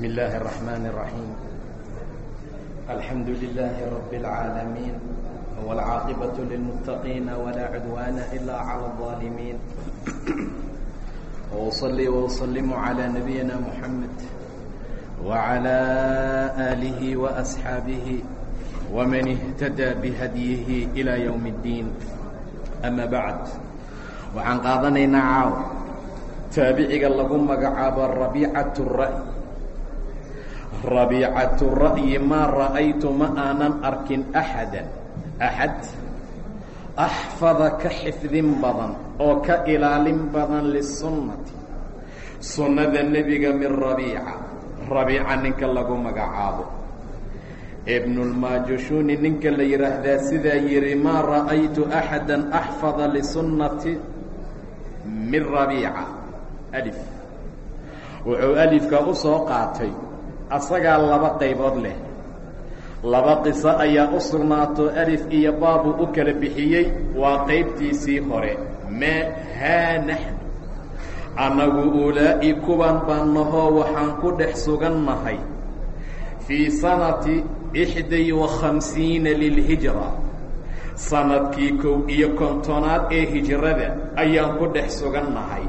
بسم الله الرحمن الرحيم الحمد لله رب العالمين والعاقبة للمتقين ولا عدوان إلا على الظالمين وأصلي وأسلم على نبينا محمد وعلى آله وأصحابه ومن اهتدى بهديه إلى يوم الدين أما بعد waxaan qaadanaynaa caaw taabiciga lagu magacaabo rabiicatu ra'y rabiicatu ra'yi maa ra'aytu ma aanan arkin axada axad? Axfada ka xifdin badan oo ka ilaalin badan lisunnati sunnada nebiga min rabiica. Rabiica ninka lagu magacaabo. Ibnulmaajushuni ninka la yidhaahdaa sidaa yidhi maa ra'aytu axada axfada lisunnati min rabiica. Alif. Wuxuu alifka u soo qaatay asagaa laba qaybood leh. Laba qiso ayaa u sugnaato alif iyo baabuu u kala bixiyey waa qaybtiisii hore. Maa haa naxnu. Annagu ulaa'i kuwan baan nahoo waxaan ku dhex sugannahay fii sanati ixday wa khamsiina lilhijra. Sanadkii kow iyo kontonaad ee hijrada ayaan ku dhex sugannahay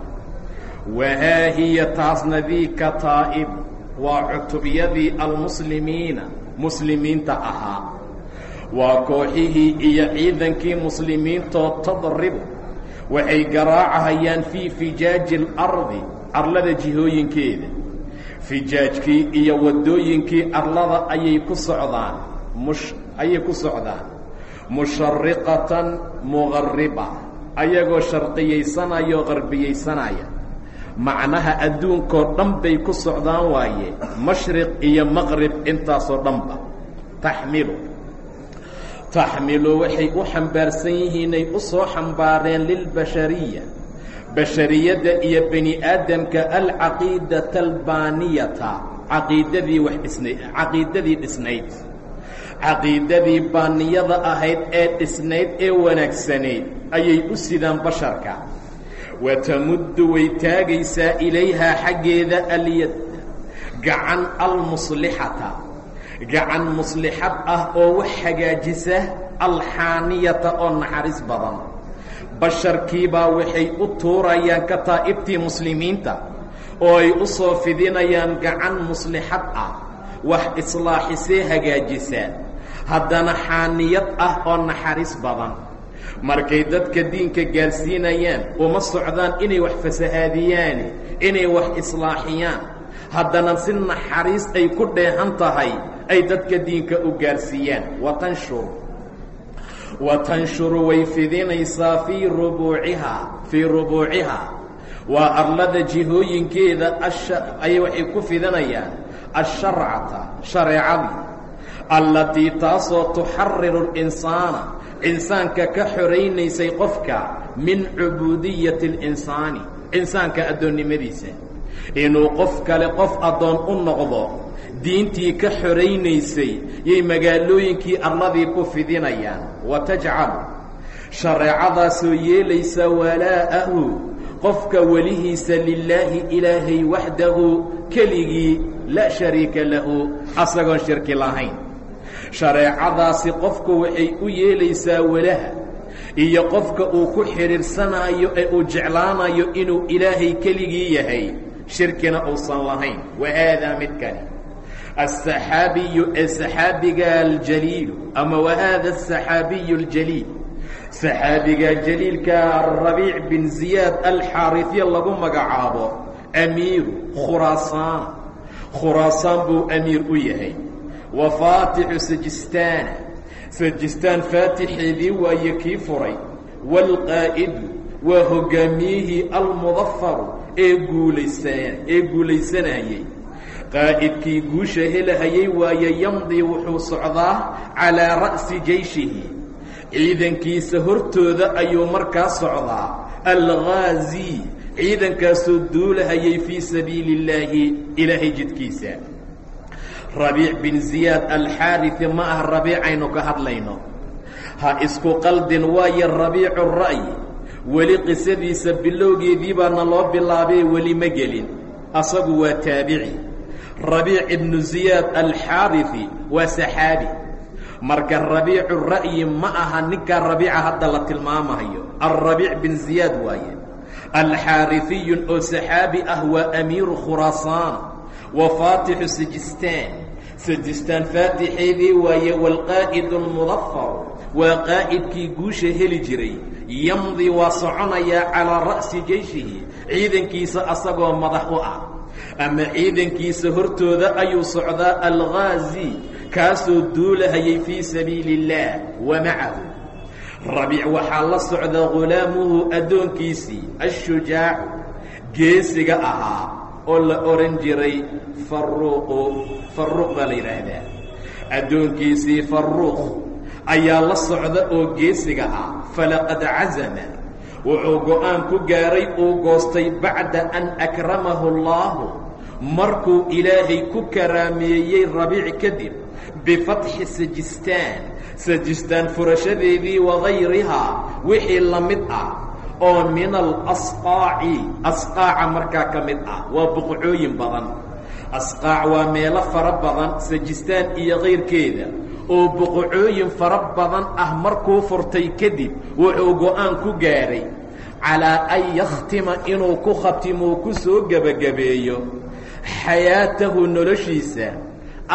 wahaa hiya taasna dii kataa'ib waa cutubyadii almuslimiina. Muslimiinta ahaa. Waa kooxihii iyo ciidankii muslimiintoo tadribu waxay garaacahayaan fii fijaaji alardi arlada jihooyinkeeda. Fijaajkii iyo waddooyinkii arlada ayay ku socdaan. Mush ayay ku socdaan. Mushariqatan muqariba ayagoo sharqiyaysanaya oo qarbiyaysanaya macnaha adduunkoo dhan bay ku socdaan waaye mashriq iyo maqrib intaasoo dhanba. Taxmilu. Taxmilu waxay u xambaarsan yihiinay u soo xambaareen lilbashariya bashariyadda iyo bani aadamka alcaqiidata albaaniyata caqiidadii wax dhisnayd caqiidadii dhisnayd. Caqiidadii baaniyada ahayd ee dhisnayd ee wanaagsanayd ayay u sidaan basharka watamuddu way taagaysaa ilayhaa xaggeeda alyad gacan almuslixata gacan muslixad ah oo wax hagaajisa alxaaniyata oo naxariis badan. Basharkiibaa waxay u tuurayaan ka taa'ibtii muslimiinta oo ay u soo fidinayaan gacan muslixad ah wax islaaxisee hagaajisa haddana xaaniyad ah oo naxariis badan markay dadka diinka gaarsiinayaan uma socdaan inay wax fasahaadiyaani inay wax islaaxiyaan. Haddana si naxariis ay ku dheehan tahay ay dadka diinka u gaarsiiyaan. Watanshuru wa tanshuru way fidinaysaa fii rubuucihaa fii rubuucihaa waa arlada jihooyinkeeda ay waxay ku fidinayaan asharcata shareecadii. Allatii taasoo tuxariru اlinsaana insaanka ka xoraynaysay qofka min cubuudiyati اlinsaani insaanka addoonnimadiisa. Inuu qof kale qof addoon u noqdo diintii ka xoraynaysay yay magaalooyinkii arladii ku fidinayaan. Wa tajcalu shareecadaasoo yeelaysa walaa'ahu qofka welihiisa lilaahi ilaahay waxdahu keligii laa shariika lahu asagoon shirki lahayn shareecadaasi qofku waxay u yeelaysaa walaha iyo qofka uu ku xidhiidhsanayo ee uu jeclaanayo inuu ilaahay keligii yahay shirkina uusan lahayn. Wa mid kale asaxaabiyu ee saxaabiga aljaliilu ama wa haada asaxaabiyu aljaliil. Saxaabiga jaliilka rabiic bin ziyaad alxaarifiya lagu magacaabo amiiru khuraasaan khuraasaan buu amiir u yahay wa faatixu sajistaana sajistaan faatixeedii waaye kii furay. Waalqaa'idu waa hoggaamiyihii almudafaru ee guulaysan ee guulaysanayey qaa'idkii guusha helahayay waaye yamdii wuxuu socdaa calaa ra'si jeyshihi. Ciidankiisa hortooda ayuu markaa socdaa. Alghaazi ciidankaasoo duulahayay fii sabiili اllaahi ilaahay jidkiisa rabiic bin ziyaad alxaariثi ma ah rabiicaynu ka hadlayno ha isku qaldin waayo rabiicu ra'yi weli qisadiisa bilowgeedii baana loo bilaabay weli ma gelin asagu waa taabici rabiic ibnu ziyaad alxaariثi waa saxaabi marka rabiicu ra'yi ma aha ninkaa rabiica hadda la tilmaamayo alrabiic bin ziyaad waaye alxaariثiyun oo saxaabi ah waa amiiru khuraasaan wa faatixu sijistaan sijistaan faatixeedii waaye waalqaa'id اlmudafar waa qaa'idkii guusha heli jiray yamdi waa soconayaa calaa ra'si jeyshihi ciidankiisa asagoo madax u ah ama ciidankiisa hortooda ayuu socdaa alghaazi kaasoo duulahayay fii sabiili اllaah wa macahu rabiic waxaa la socda ghulaamuhu addoonkiisii ashujaacu geesiga ahaa oo la odhan jiray faruuqu faruuq baa la yidhaahdaa. Addoonkiisii faruuq ayaa la socda oo geesiga ah. Falaqad cazama. Wuxuu go'aan ku gaaray uu goostay bacda an akramahu allaahu markuu ilaahay ku karaameeyey rabiic kadib bifatxi sajistaan sajistaan furashadeedii wagayrihaa wixii la mid ah oo min alasqaaci asqaaca markaa ka mid ah waa boqocooyin badan. Asqaac waa meelo fara badan sajistaan iyo kayrkeeda oo boqocooyin fara badan ah markuu furtay kadib wuxuu go'aan ku gaadhay calaa an yakhtima inuu ku khatimou ku soo gebagabeeyo xayaatahu noloshiisa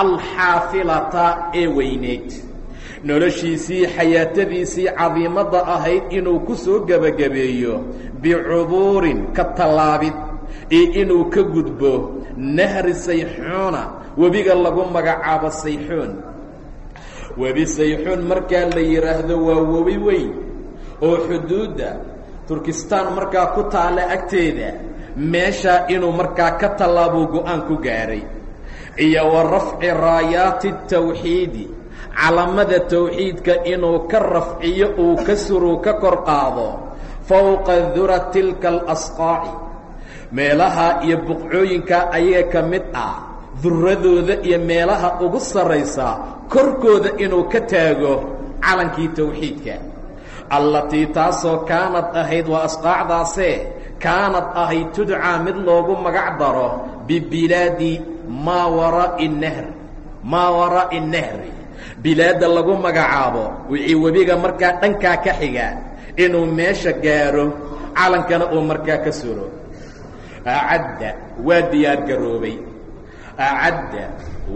alxaafilata ee weyneyd noloshiisii xayaatadiisii cadiimadda ahayd inuu ku soo gebagabeeyo bicubuurin ka tallaabid iyo inuu ka gudbo nahri sayxuuna webiga lagu magacaabo sayxuun. Webi sayxuun markaa la yidhaahdo waa webi weyn oo xuduudda turkistaan markaa ku taalla agteeda meeshaa inuu markaa ka tallaabuu go'aan ku gaadhay iyo wa rafci raayaati tawxiidi calamada tawxiidka inuu ka rafciyo uu ka suruu ka kor qaado fowqa dura tilka alasqaaci meelaha iyo buqcooyinka ayaga ka mid ah duradooda iyo meelaha ugu sarraysa korkooda inuu ka taago calankii tawxiidka. Allatii taasoo kaanad ahayd waa asqaacdaasee kaanad ahayd tudcaa mid loogu magac daro bibilaadi maa waraa'i nahr maa waraa'i nahri bilaadda lagu magacaabo wixii webiga markaa dhankaa ka xiga inuu meesha gaaro calankana uu markaa ka suro acadda waa diyaargaroobay acadda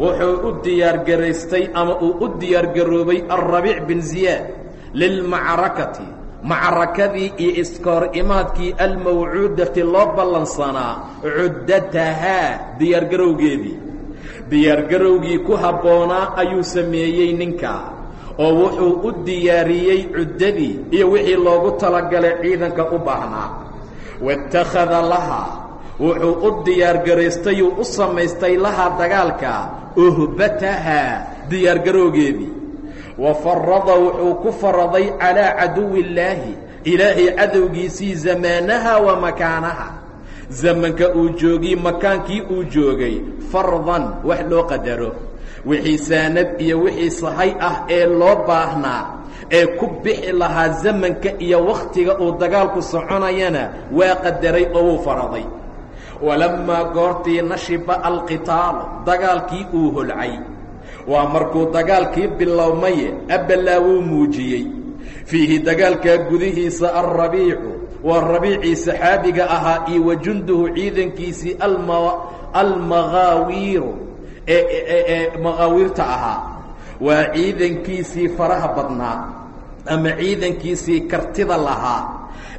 wuxuu u diyaargaraystay ama uu u diyaargaroobay alrabiic bin ziyaad lilmacrakati macrakadii iyo iskahor imaadkii almawcuudati loo ballansanaa cuddatahaa diyaargarowgeedii diyaargarowgii ku habboonaa ayuu sameeyey ninka oo wuxuu u diyaariyey cuddadii iyo wixii loogu talagalay ciidanka u baahnaa. Waittakhada lahaa wuxuu u diyaargaraystayuu u samaystay lahaa dagaalka uhbatahaa diyaargarowgeedii. Wa farada wuxuu ku faraday calaa caduwillaahi ilaahay cadowgiisii zamaanaha wa makaanaha zamanka uu joogay makaankii uu joogay fardan wax loo qadaro. Wixii saanad iyo wixii sahay ah ee loo baahnaa ee ku bixi lahaa zamanka iyo wakhtiga uu dagaalku soconayana waa qadaray oo wuu faraday. Walammaa goortii nashiba alqitaalu dagaalkii uu holcay. Waa markuu dagaalkii bilowmaye abbalaa wuu muujiyey. Fiihi dagaalkaa gudihiisa alrabiicu waa rabiicii saxaabiga ahaa iyo wa junduhu ciidankiisii almagaawiiru ee maqaawiirta ahaa. Waa ciidankiisii faraha badnaa ama ciidankiisii kartida lahaa.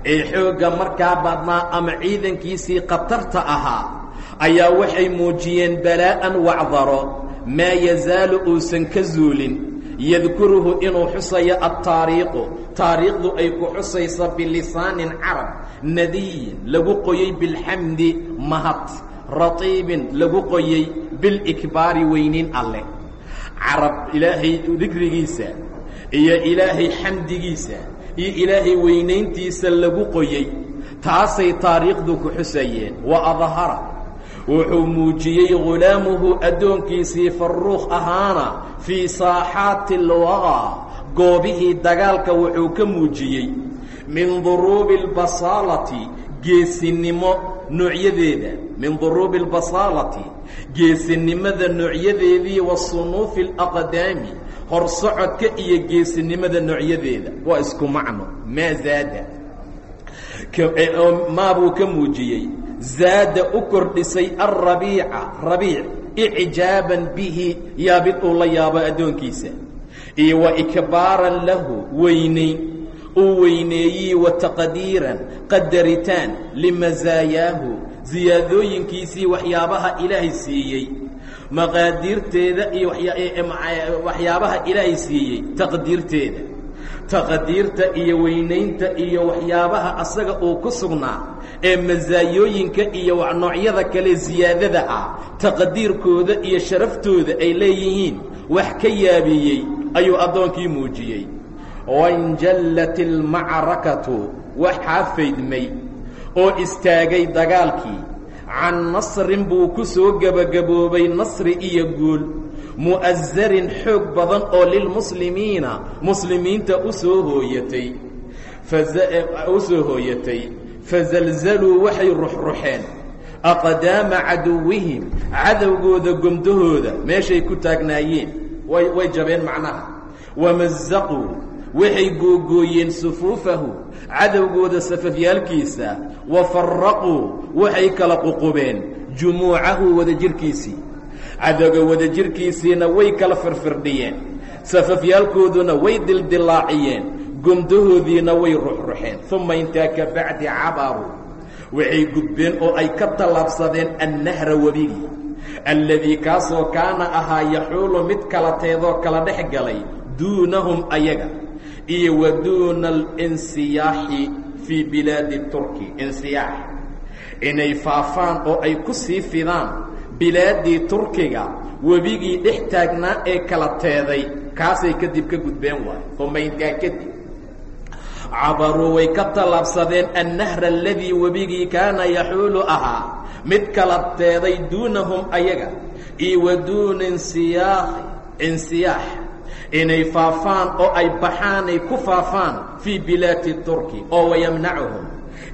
Ee xoogga markaa badnaa ama ciidankiisii khatarta ahaa ayaa waxay muujiyeen balaa'an wacdaro maa yazaalu uusan ka zuulin yadkuruhu inuu xusayo altaariiqu taariikhdu ay ku xusayso bilisaanin carab nadiyin lagu qoyey bilxamdi mahad ratiibin lagu qoyey bilikbaari weynin alleh carab ilaahay dikrigiisa iyo ilaahay xamdigiisa iyo ilaahay weynayntiisa lagu qoyey taasay taariikhdu ku xusayeen. Wa adhara wuxuu muujiyey ghulaamuhu addoonkiisii farruukh ahaana fii saaxaati alwagaa goobihii dagaalka wuxuu ka muujiyey min duruubi albasaalati geesinimo noocyadeeda. Min duruubi albasaalati geesinimada noocyadeedii wa sunuufi alaqdaami horsocodka iyo geesinimada noocyadeeda. Waa isku macno maa zaada. Maabuu ka muujiyey zaada u kordhisay alrabiica rabiic icjaaban bihi yaabid uu la yaabo addoonkiisa. Iyo wa ikbaaran lahu weynayn uu weyneeyey wa taqdiiran qadaritaan limasaayaahu siyaadooyinkiisii waxyaabaha ilaahay siiyey. Maqaadiirteeda iyo waxyaabaha ilaahay siiyey taqdiirteeda taqdiirta iyo weynaynta iyo waxyaabaha asaga uu ku sugnaa ee masaayooyinka iyo noocyada kale siyaadada ah taqdiirkooda iyo sharaftooda ay leeyihiin wax ka yaabiyey ayuu addoonkii muujiyey. Wainjallat ilmacrakatu waxaa faydmay oo istaagay dagaalkii can nasrin buu ku soo gebagaboobay nasri iyo guul mu'asarin xoog badan oo lilmuslimiina muslimiinta u soo hooyatay. U soo hooyatay. Fazalzaluu waxay ruxruxeen. Aqdaama caduwihim cadowgooda gomdahooda meeshay ku taagnaayeen. Way jabeen macnaha. Wamazaquu waxay googooyeen sufuufahu cadowgooda safafyaalkiisa. Wa faraquu waxay kala ququbeen. Jumuucahu wadajirkiisii cadowga wadajirkiisiina way kala firfirdhiyeen safafyaalkooduna way dildilaaciyeen gomdahoodiina way ruxruxeen. Uma intaa ka bacdi cabaruu waxay gudbeen oo ay ka tallaabsadeen annahra webigii alladii kaasoo kaana ahaa yaxuulu mid kala teedoo kala dhex galay duunahum ayaga iyo wa duuna alinsiyaaxi fii bilaadi turki insiyaax. Inay faafaan oo ay ku sii fidaan bilaaddii turkiga webigii dhex taagnaa ee kala teeday kaasay kadib ka gudbeen waay uma intaa kadib cabaruu way ka tallaabsadeen annahra aladii webigii kaana yaxuulu ahaa. Mid kala teeday duunahum ayaga iyo wa duuna insiyaax inay faafaan oo ay baxaan ay ku faafaan fii bilaadi turki oo wayamnacuhum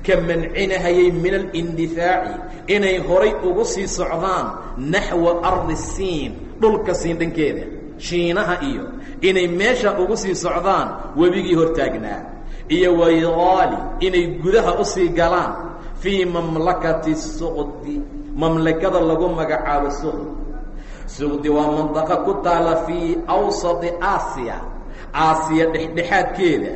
ka mancinahayay min alindifaaci inay horay ugu sii socdaan naxwa ardi siin dhulka siin dhankeeda shiinaha iyo inay meesha ugu sii socdaan webigii hortaagnaa iyo waydaali inay gudaha u sii galaan fii mamlakati suqdi mamlakada lagu magacaabo suqdi. Suqdi waa mandaqo ku taala fii awsati aasiya aasiya dhexdhexaadkeeda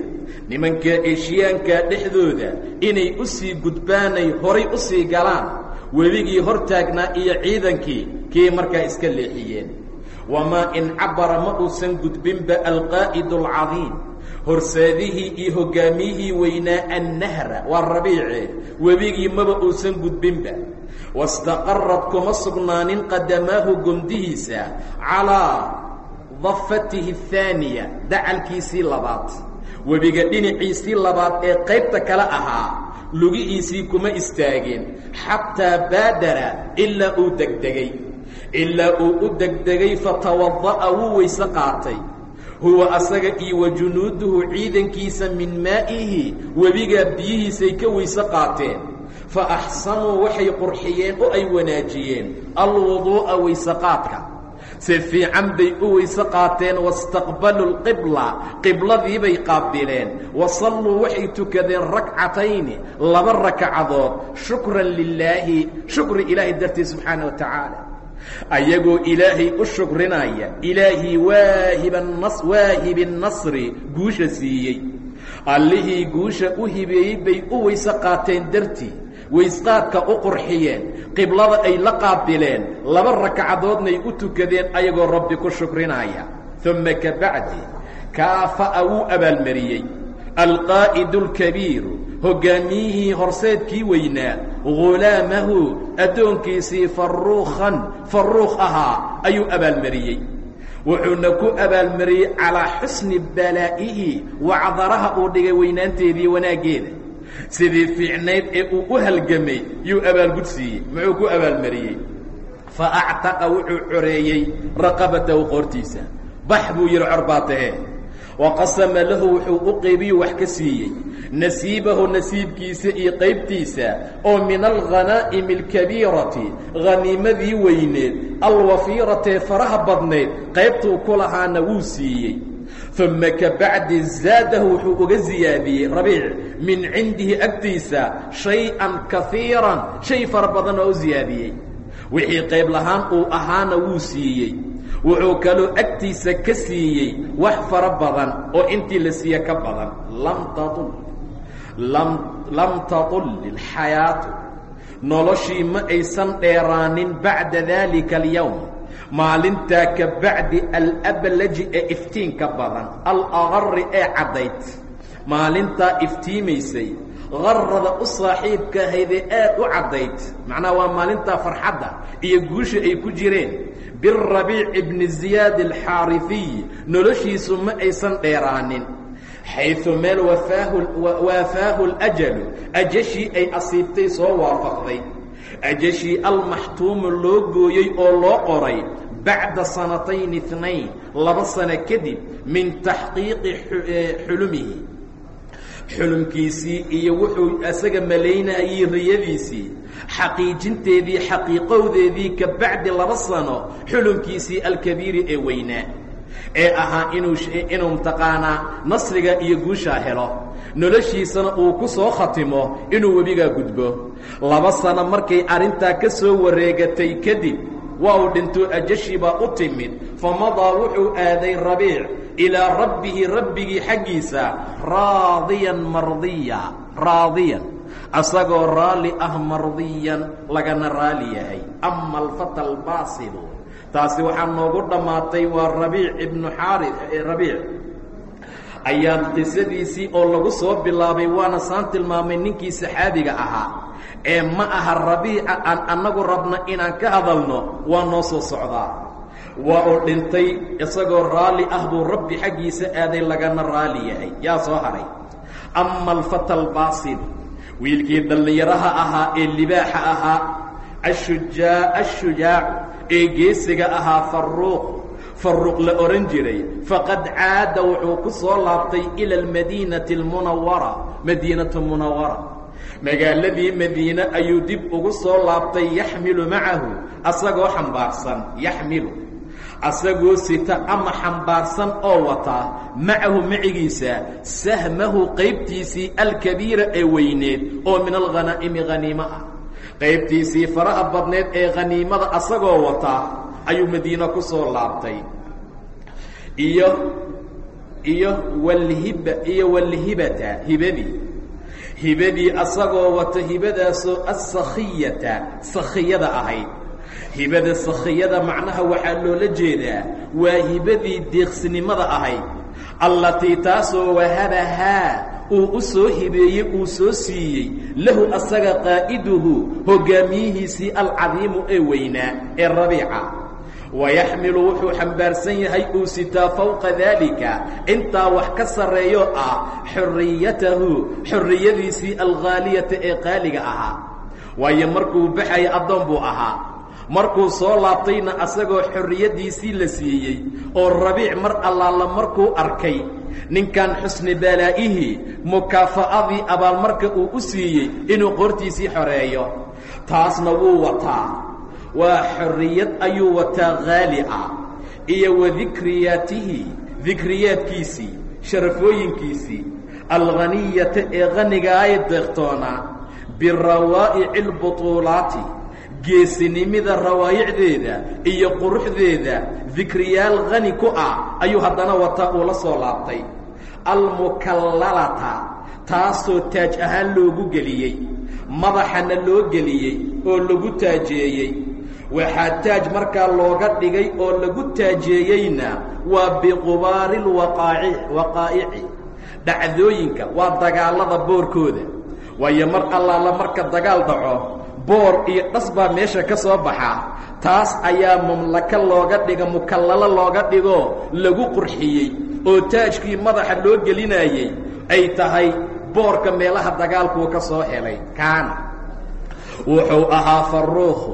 nimanka eshiyaanka dhexdooda inay u sii gudbaanay horay u sii galaan webigii hortaagnaa iyo ciidankii kii markaa iska leexiyeen? Wamaa in cabara ma uusan gudbinba alqaa'idu alcadiim horseedihii iyo hoggaamiyihii weynaa annahra waa rabiice webigii maba uusan gudbinba. Wastaqarad kuma sugnaanin qadamaahu gomdihiisa calaa dafatihi athaaniya dacalkiisii labaad webiga dhinaciisii labaad ee qaybta kale ahaa lugihiisii kuma istaageen xataa baadara ilaa uu degdegay ilaa uu u degdegay fatawada'a wuu weyse qaatay huwa asaga iyo wa junuuduhu ciidankiisa min maa'ihi webigaa biyihiisay ka weyse qaateen fa axsanuu waxay qurxiyeen oo ay wanaajiyeen alwuduu'a weyseqaadka si fiican bay u weyse qaateen wastaqbaluu lqibla qibladiibay qaabileen wa salluu waxay tukadeen rakcatayni laba rakcadood shukran lilaahi shukri ilaahay dartiis subxaana wa tacaala. Ayagoo ilaahay u shukrinaya ilaahii waahibi nasri guusha siiyey. Allihii guusha u hibeeyey bay u weyse qaateen dartii weysqaadka u qurxiyeen qiblada ay la qaabileen laba rakcadoodnay u tukadeen ayagoo rabbi ku shukrinaya. Uma ka bacdi kaafa'a wuu abaalmariyey? Alqaa'idu alkabiiru hoggaamiyihii horseedkii weynaa ghulaamahu addoonkiisii farruukhan farruukh ahaa ayuu abaalmariyey. Wuxuuna ku abaalmariyey calaa xusni balaa'ihi wacdaraha uu dhigay weynaanteedii wanaaggeeda sidii fiicnayd ee uu u halgamay yuu abaalgud siiyey muxuu ku abaalmariyey. Fa actaqa wuxuu xoreeyey raqabatahu qoortiisa. Bax buu yidhi cor baa tahee waqasama lahu wuxuu u qeybiyu wax ka siiyey. Nasiibahu nasiibkiisa iyo qaybtiisa oo min alghanaa'imi alkabiirati haniimadii weyneed alwafiiratee faraha badnayd qaybtuu ku lahaana wuu siiyey uma kabacdi zaadahu wuxuu uga siyaadiyey rabiic min cindihi agtiisa shay-an kaiiran shay fara badan oo u siyaadiyey wixii qayb lahaan uu ahaana wuu siiyey. Wuxuu kaloo agtiisa ka siiyey wax fara badan oo intii la siiye ka badan. Lam taul lam taطulli اlxayaatu noloshii ma aysan dheeraanin bacda daalika alyowm maalintaa ka bacdi alablaji ee iftiinka badan alaqari ee caddayd. Maalintaa iftiimaysay qarrada u saaxiibka ahaydee aad u caddayd. Macnaha waa maalintaa farxadda iyo guusha ay ku jireen. Birabiic ibni ziyaad alxaarifiy noloshiisu ma aysan dheeraanin. Xayثu meel waafaahu اlajalu ajashii ay asiibtay soo waafaqday ajashii almaxtuumu loo gooyey oo loo qoray bacda sanatayn اثnayn laba sano kadib min taxqiiqi xulumihi. Xulumkiisii iyo wuxuu isaga malaynayey riyadiisii xaqiijinteedii xaqiiqowdeedii ka bacdi laba sano xulumkiisii alkabiiri ee weynaa ee ahaa inuu inuu mtaqaanaa nasriga iyo guushaa helo noloshiisana uu ku soo khatimo inuu webigaa gudbo. Laba sano markay arrintaa ka soo wareegatay kadib waa uu dhinto ajashii baa u timid. Famadaa wuxuu aaday rabiic ilaa rabbihi rabbigii xaggiisa raadiyan mardiya raadiyan. Asagoo raalli ah mardiyan lagana raali yahay. Ama alfata albaasilu taasi waxaa noogu dhammaatay waa rabiic ibnu xaari rabiic ayaan qisadiisii oo lagu soo bilaabay waana saan tilmaamay ninkii saxaabiga ahaa. Ee ma aha rabiica aan annagu rabna inaan ka hadalno waa noo soo socdaa. Waa uu dhintay isagoo raalli ah buu rabbi xaggiisa aaday lagana raali yahay. Yaa soo haray. Ama alfata albaasil wiilkii dhallinyaraha ahaa ee libaaxa ahaa ashujaa ashujaacu ee geesiga ahaa faruuq faruuq la odhan jiray faqad caada wuxuu ku soo laabtay ila almadiinati almunawara madiinatu munawara magaaladii madiine ayuu dib ugu soo laabtay yaxmilu macahu asagoo xambaarsan yaxmilu. Asagoo sita ama xambaarsan oo wataa macahu macigiisa sahmahu qaybtiisii alkabiira ee weyneed oo min alghanaa'imi haniimo ah. Qaybtiisii faraha badneed ee khaniimada asagoo wataa ayuu madiine ku soo laabtay. Iyo iyo walhiba iyo walhibata hibadii. Hibadii asagoo wata hibadaasoo asakhiyata sakhiyada ahayd hibada sakhiyada macnaha waxaa loola jeedaa waa hibadii deeqsinimada ahayd allatii taasoo wahabahaa uu u soo hibeeyey uu soo siiyey. Lahu asaga qaa'iduhu hoggaamiyihiisii alcadiimu ee weynaa ee rabiica wayaxmilu wuxuu xambaarsan yahay uu sitaa fowqa daalika intaa wax ka sarreeyo ah xorriyatahu xorriyadiisii alghaaliyata ee qaaliga ahaa waayo markuu baxaya addoon buu ahaa markuu soo laabtayna asagoo xorriyaddiisii la siiyey oo rabiic mar allaala markuu arkay ninkan xusni balaa'ihii mukaafa'adii abaalmarka uu u siiyey inuu qoortiisii xoreeyo taasna wuu wataa waa xorriyad ayuu wataa haali ah iyo wa dikriyaatihi dikriyaadkiisii sharafooyinkiisii alghaniyata ee hanigaaye deeqtoonaa birawaa'ici albutuulaati geesinimida rawaayicdeeda iyo quruxdeeda dikriyaal hani ku ah ayuu haddana wataa uu la soo laabtay. Almukallalata taasoo taaj ahaan loogu geliyey madaxana loo geliyey oo lagu taajeeyey waxaa taaj markaa looga dhigay oo lagu taajeeyeyna waa biqubaari lwaqaaci waqaa'ici. Dhacdooyinka waa dagaallada boorkooda. Waayo mar allaala marka dagaal dhaco boor iyo dhas baa meesha ka soo baxa. Taas ayaa mamlako looga dhigo mukallalo looga dhigoo lagu qurxiyey oo taajkii madaxa loo gelinayey ay tahay boorka meelaha dagaalkuu ka soo helay. Kaana wuxuu ahaa faruuqu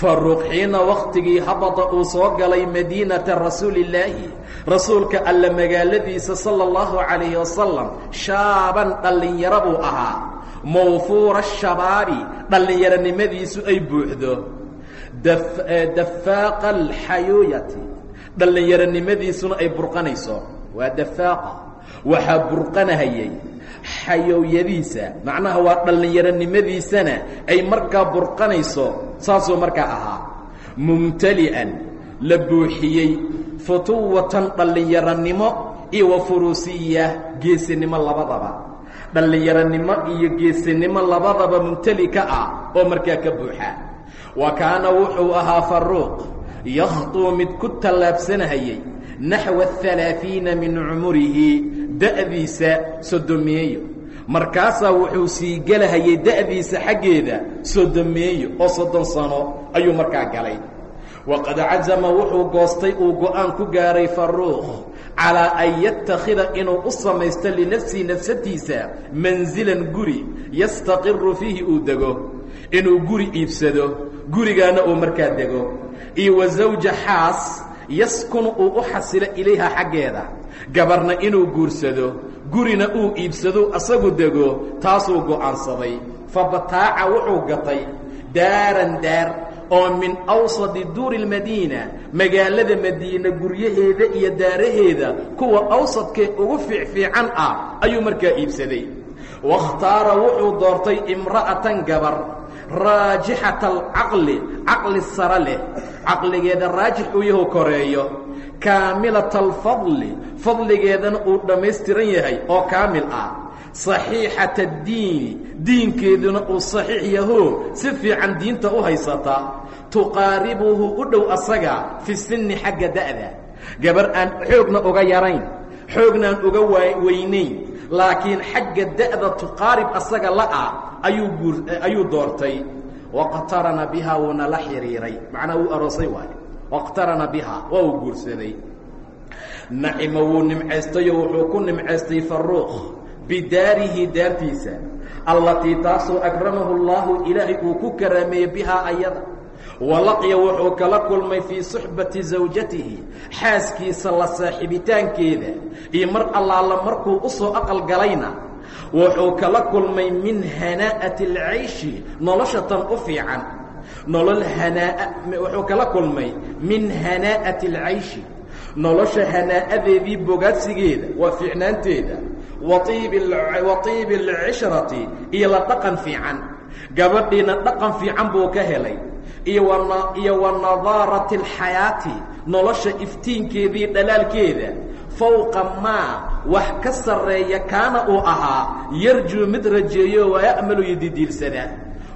faruuq xiina wakhtigii habata uu soo galay madiinata rasuulillaahi. Rasuulka alla magaaladiisa sala allahu calayhi wasalam shaaban dhallinyaro buu ahaa. Mawfuura shabaabi dhallinyaronimadiisu ay buuxdo. Dafaaqa alxayuuyati dhallinyaronimadiisuna ay burqanayso. Waa dafaaqa. Waxaa burqanahayay xayooyadiisa macnaha waa dhallinyaronimadiisana ay markaa burqanayso saasuu markaa ahaa. Mumtali'an la buuxiyey futuwatan dhallinyaronimo iyo wa geesinimo labadaba. Dhallinyaronimo iyo geesinimo labadaba mumtali ka ah oo markaa ka buuxa. Wa kaana wuxuu ahaa faruuq yakhduu mid ku tallaabsanahayey naxwa halaaثiina min cumurihi da'diisa sodomeeyo markaasaa wuxuu sii gelahayay da'diisa xaggeeda sodomeeyo oo soddon sano ayuu markaa galay waqad cazama wuxuu goostay uu go'aan ku gaaray faruuq calaa an yattakhida inuu u samaysto linafsihi nafsatiisa manzilan guri yastaqiru fiihi uu dego inuu guri iibsado gurigaana uu markaa dego iyo wa zawja xaas yaskunu uu u xasilo ilayha xaggeeda. Gabarna inuu guursado gurina uu iibsado asagu dego taasuu go'aansaday. Fabataaca wuxuu gatay daaran daar oo min awsadi duuri اlmadiina magaalada madiina guryaheeda iyo daaraheeda kuwa awsadkee ugu fiicfiican ah ayuu markaa iibsaday. Waاkhtaara wuxuu doortay imra'atan gabar raajixata alcaqli caqli sare leh caqligeeda raajix uu yahu koreeyo kaamilata alfadli fadligeedana uu dhammaystiran yahay oo kaamil ah. Saxiixata addiini diinkeeduna uu saxiix yaho si fiican diinta u haysata. Tuqaaribuhu u dhow asaga fi sinni xagga da'da. Gabar aan xoogna uga yarayn xoogna aan uga weynayn laakiin xagga da'da tuqaarib asaga la'ah ayuu guur ayuu doortay waqtarana bihaa wuuna la xidhiiray macnaa wuu aroosay waayo waqtarana bihaa waa uu guursaday. Nacima wuu nimcaystayo wuxuu ku nimcaystay faruuq bidaarihi daartiisa allatii taasoo akramahu اllahu ilaahay uu ku karaameeyey bihaa ayada. Walaqya wuxuu kala kulmay fii suxbati zawjatihi xaaskiisa la saaxiibitaankeeda iyo mar allaala markuu u soo aqal galayna wuxuu kala kulmay min hanaa'ati alcayshi nolosha tan u fiican. Nolol hanaa'a wuxuu kala kulmay min hanaa'ati alcayshi. Nolosha hanaa'adeedii bogaadsigeeda waa fiicnaanteeda. Wa tiibi alcishrati iyo la dhaqan fiican. Gabadhiina dhaqan fiican buu ka helay. Iyo iyo wa nadaarati alxayaati nolosha iftiinkeedii dhalaalkeeda fowqa maa wax ka sarreeya kaana uu ahaa yarjuu mid rajeeyo waya'malu iyo didiilsadaa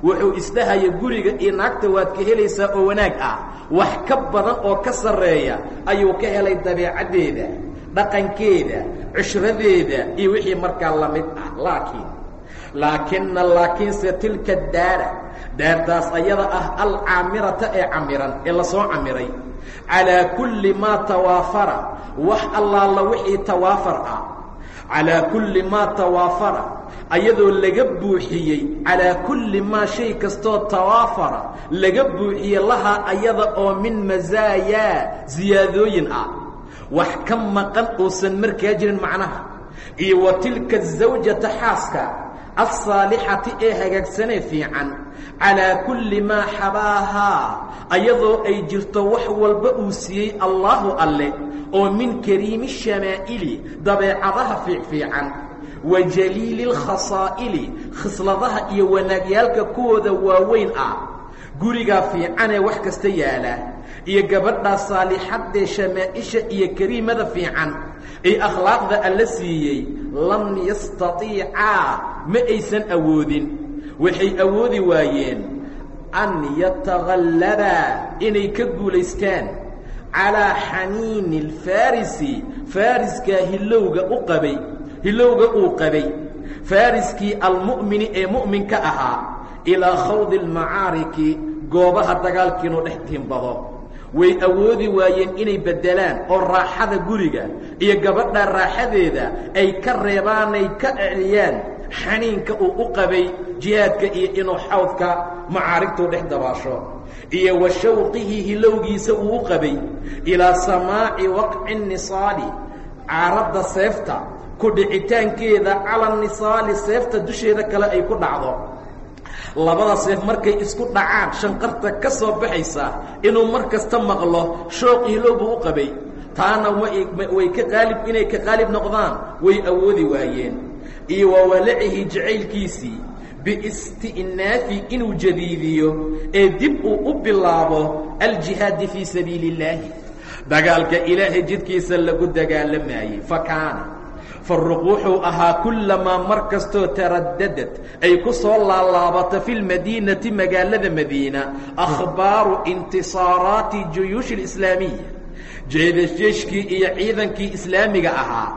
wuxuu isdhahaya guriga iyo naagta waad ka helaysaa oo wanaag ah. Wax ka badan oo ka sarreeya ayuu ka helay dabeecaddeeda dhaqankeeda cishradeeda iyo wixii markaa la mid ah. Laakiin laakina laakiinse tilka daara daartaas ayada ah alcaamirata ee camiran ee la soo camiray. Calaa kulli maa tawaafara wax allaala wixii tawaafar ah. Calaa kulli maa tawaafara ayadoo laga buuxiyey calaa kulli maa shay kastoo tawaafara laga buuxiye lahaa ayada oo min masaayaa siyaadooyin ah. Wax ka maqan uusan markaa jirin macnaha. Iyo wa tilka zawjata xaaska alsaalixati ee hagaagsanee fiican calaa kulli maa xabaahaa ayadoo ay jirto wax walba uu siiyey allaahu alle oo min kariimi shamaa'ili dabeecadaha fiicfiican wa jaliili lkhasaa'ili khisladaha iyo wanaagyaalka kuwooda waaweyn ah. Gurigaa fiicanee wax kasta yaalla iyo gabadhaa saalixaddee shamaa'isha iyo kariimada fiican ee akhlaaqda alla siiyey lam yastatiicaa ma aysan awoodin waxay awoodi waayeen an yataghallabaa inay ka guulaystaan calaa xaniini alfarisi fariskaa hilowga u qabay hilowga uu qabay. Fariskii almu'mini ee mu'minka ahaa ilaa khawdi almacaariki goobaha dagaalkiinuu dhex tiimbado way awoodi waayeen inay beddelaan oo raaxada guriga iyo gabadha raaxadeeda ay ka reebaanay ka celiyaan xaniinka uu u qabay jihaadka iyo inuu xawdka macaarigtuu dhex dabaasho iyo wa shawqihi hilowgiisa uu u qabay ilaa samaaci waqci nisaali caaradda seefta ku dhicitaankeeda cala nisaali seefta dusheeda kale ay ku dhacdo. Labada seef markay isku dhacaan shanqarta ka soo baxaysa inuu mar kasta maqlo shooq hilow buu u qabay. Taana way ka qaalib inay ka qaalib noqdaan way awoodi waayeen iyo waa walacihi jacaylkiisii biisti'naafi inuu jadiidiyo ee dib uu u bilaabo aljihaadi fii sabiili اllaahi dagaalka ilaahay jidkiisa lagu dagaalamayey fa kaana. Faruq wuxuu ahaa kullamaa mar kastoo taradadad ay ku soo laalaabato fi lmadiinati magaalada madiina akhbaaru intisaaraati juyuushi اlislaamiya jeedasjeeshkii iyo ciidankii islaamiga ahaa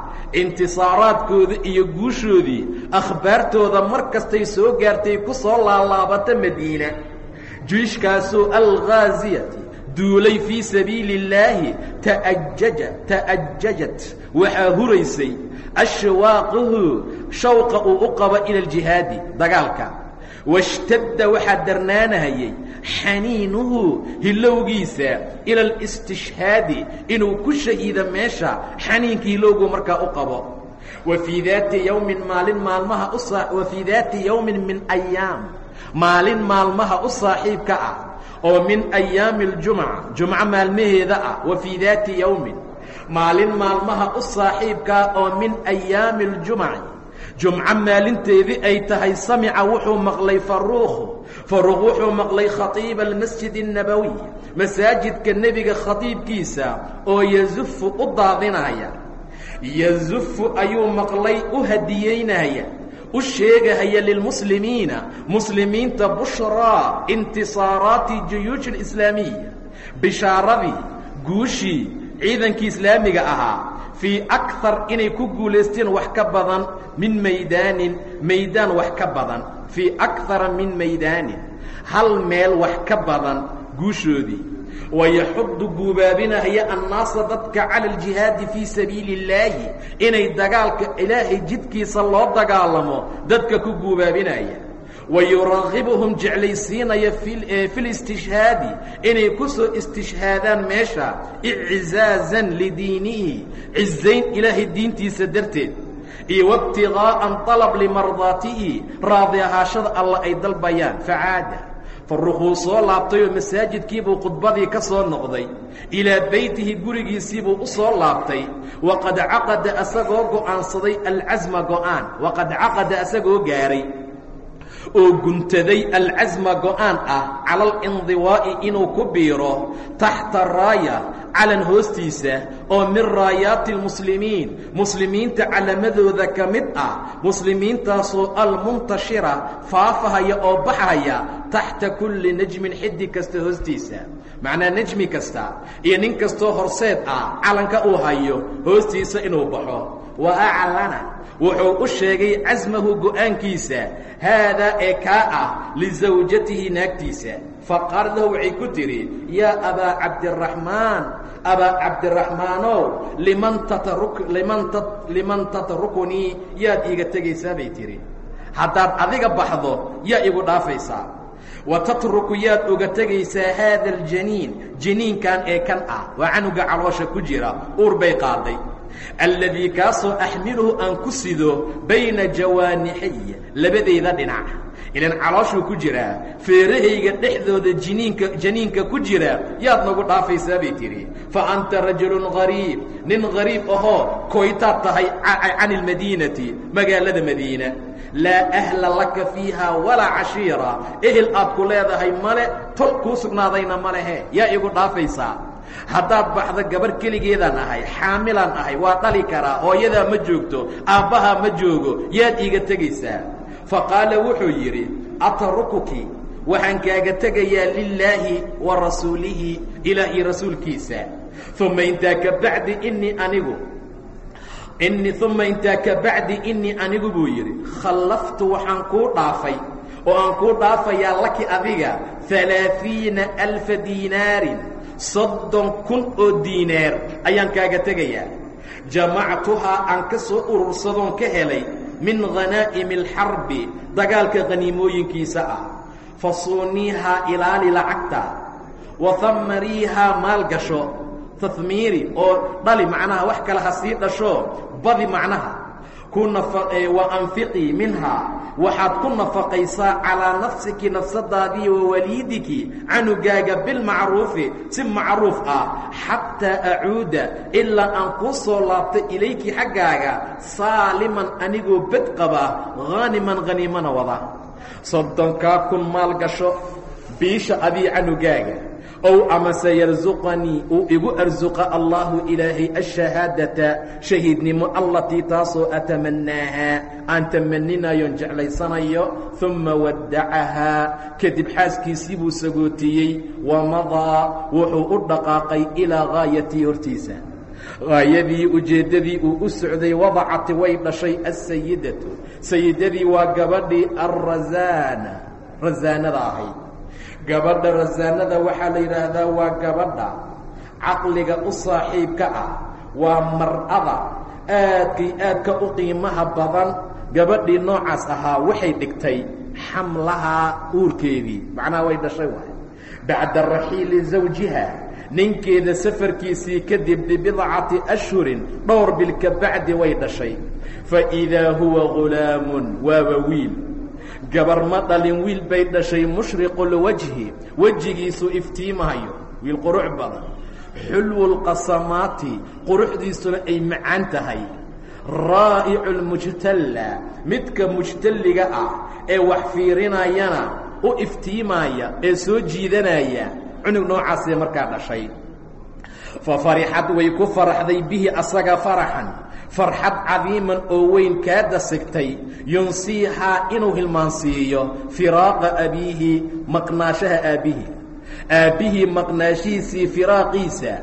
intisaaraadkooda iyo guushoodii akhbaartooda mar kastay soo gaartay ku soo laalaabata madiina juishkaasoo alghaaziyati duulay fii sabiili اllaahi ta'ajaja ta'ajajat waxaa huraysay ashwaaquhu shawqa uu u qabo ila aljihaadi dagaalka washtadda waxaa darnaanahayey xaniinuhu hilowgiisa ila alistishhaadi inuu ku shahiido meesha xaniinka hilowgu markaa u qabo wa fii daati yowmin maalin maalmaha wa fii daati yowmin min ayaam maalin maalmaha u saaxiibka ah oo min ayaami اljumca jumco maalmaheeda ah wa fii daati yowmin maalin maalmaha u saaxiibkaa oo min ayaami اljumci jumco maalinteedii ay tahay samica wuxuu maqlay faruukhu faruuq wuxuu maqlay khatiiba almasjid الnabowiy masaajidka nebiga khatiibkiisa oo yazufu u daadinaya yazufu ayuu maqlay u hadiyeynaya u sheegahaya lilmuslimiina muslimiinta bushraa intisaaraati juyuush اlislaamiya bishaaradii guushii ciidankii islaamiga ahaa fii akar inay ku guulaysteen wax ka badan min maydaanin maydaan wax ka badan. Fii akara min maydaanin hal meel wax ka badan guushoodii. Wayaxudu guubaabinahaya annaasa dadka cala aljihaadi fii sabiili اllaahi inay dagaalka ilaahay jidkiisa loo dagaalamo dadka ku guubaabinaya wayuragibuhum jeclaysiinaya fi listishhaadi inay ku soo istishhaadaan meesha icizaazan lidiinihi cizayn ilaahay diintiisa darteed iyo wabtigaa'an طalab limardaatihi raadi ahaashada alla ay dalbayaan facaada faruquu soo laabtayoo masaajidkiibuu khudbadii ka soo noqday ilaa beytihi gurigiisiibuu u soo laabtay waqad caqada asagoo go'aansaday alcasma go'aan waqad caqada asagoo gaaray oo guntaday alcasma go'aan ah cala alindiwaa'i inuu ku biiro taxta raaya calan hoostiisa oo min raayaati almuslimiin. Muslimiinta calamadooda ka mid ah muslimiintaasoo almuntashira faafahaya oo baxaya taxta kulli nejmin xiddi kasta hoostiisa. Macnaa nejmi kasta iyo nin kastoo horseed ah calanka uu hayo hoostiisa inuu baxo. Wa aclana wuxuu u sheegay casmahu go'aankiisa haadaa ee kaa ah lisawjatihi naagtiisa. Faqaalat lahu waxay ku tidhi yaa abaa cabdiraxmaan abaa cabdiraxmaanow liman tataruk liman ta liman tatrukunii yaad iiga tegaysaa? bay tidhi. Haddaad adiga baxdo yaa igu dhaafaysaa. Wa tatruku yaad uga tegaysaa haada aljaniin janiinkan ee kan ah waa canuga caloosha ku jira. Uur bay qaaday alladii kaasoo axmiluhu aan ku sido bayna jawaanixaya labadayda dhinac. Ilan calooshuu ku jiraa feerahayga dhexdooda jiniinka janiinka ku jira yaad nagu dhaafaysaa bay tidhi fa anta rajulun gariib nin gariib ahoo koytaad tahay can ilmadiinati magaalada madiina. Laa ahla laka fiiha walaa cashiira. Ehel aad ku leedahay male tol kuu sugnaadayna ma lehe yaa igu dhaafaysaa haddaad baxdo gabarh keligeedaan ahay xaamilaan ahay waa dhali karaa hooyadaa ma joogto aabbahaa ma joogo yaad iiga tegaysaa. Fa qaala wuxuu yidhi atarukuki waxaan kaaga tegayaa lilaahi wa rasuulihi ilaah iyo rasuulkiisa. Uma intaa ka bacdi inii anigu ini uma intaa ka bacdi inii anigu buu yidhi khallaftu waxaan kuu dhaafay oo aan kuu dhaafayaa laki adiga alaaثiina alfa diinaarin soddon kun oo diinaar ayaan kaaga tegayaa. Jamactuhaa aan ka soo urursadoon ka helay min khanaa'imi alxarbi dagaalka khaniimooyinkiisa ah. Fasuuniihaa ilaali lacagta wahamariihaa maal gasho tahmiiri oo dhali macnaha wax kale ha sii dhasho badi macnaha wa anfiqii minhaa waxaad ku nafaqaysaa calaa nafsiki nafsadaadii wa waliidiki canugaaga bilmacruufi si macruuf ah. Xataa acuuda ilaa aan kuu soo laabto ilayki xaggaaga saaliman anigoo bed qaba haaniman haniimana wada. Soddonkaa kun maal gasho biisha adii canugaaga ow amase yarsuqanii uu igu arsuqa allaahu ilaahay ashahaadata shahiidnimo allatii taasoo atamanaahaa aan tamaninayoon jeclaysanayo uma waddacahaa kadib xaaskiisii buu sagootiyey wamadaa wuxuu u dhaqaaqay ilaa gaayatii hortiisa haayadii ujeeddadii uu u socday wadacati way dhashay asayidatu sayidadii waa gabadhii alrasaana rasaanada ahayd gabadha rasaanada waxaa la yidhaahdaa waa gabadha caqliga u saaxiibka ah waa mar'ada aadkay aadka u qiimaha badan. Gabadhii noocaas ahaa waxay dhigtay xamlahaa uurkeedii macnaha way dhashay waay. Bacda raxiili zawjiha ninkeeda safarkiisii kadib bibidcati ashhurin dhowr bil ka bacdi way dhashay. Faidaa huwa gulaamun waaba wiil gabar ma dhalin wiil bay dhashay mushriqulwajhi wejigiisu iftiimahayo. Wiil qurux badan. Xulwulqasamaati quruxdiisuna ay macaan tahay. Raa'icu lmujtalla midka mujtalliga ah ee wax fiirinayana u iftiimaya ee soo jiidanaya cunug noocaasee markaa dhashay. Fa farixad way ku faraxday bihi asaga faraxan farxad cadiiman oo weyn kaada sigtay yunsiihaa inuu hilmaansiiyo firaaqa abiihi maqnaashaha aabbihi aabbihii maqnaashihiisii firaaqiisa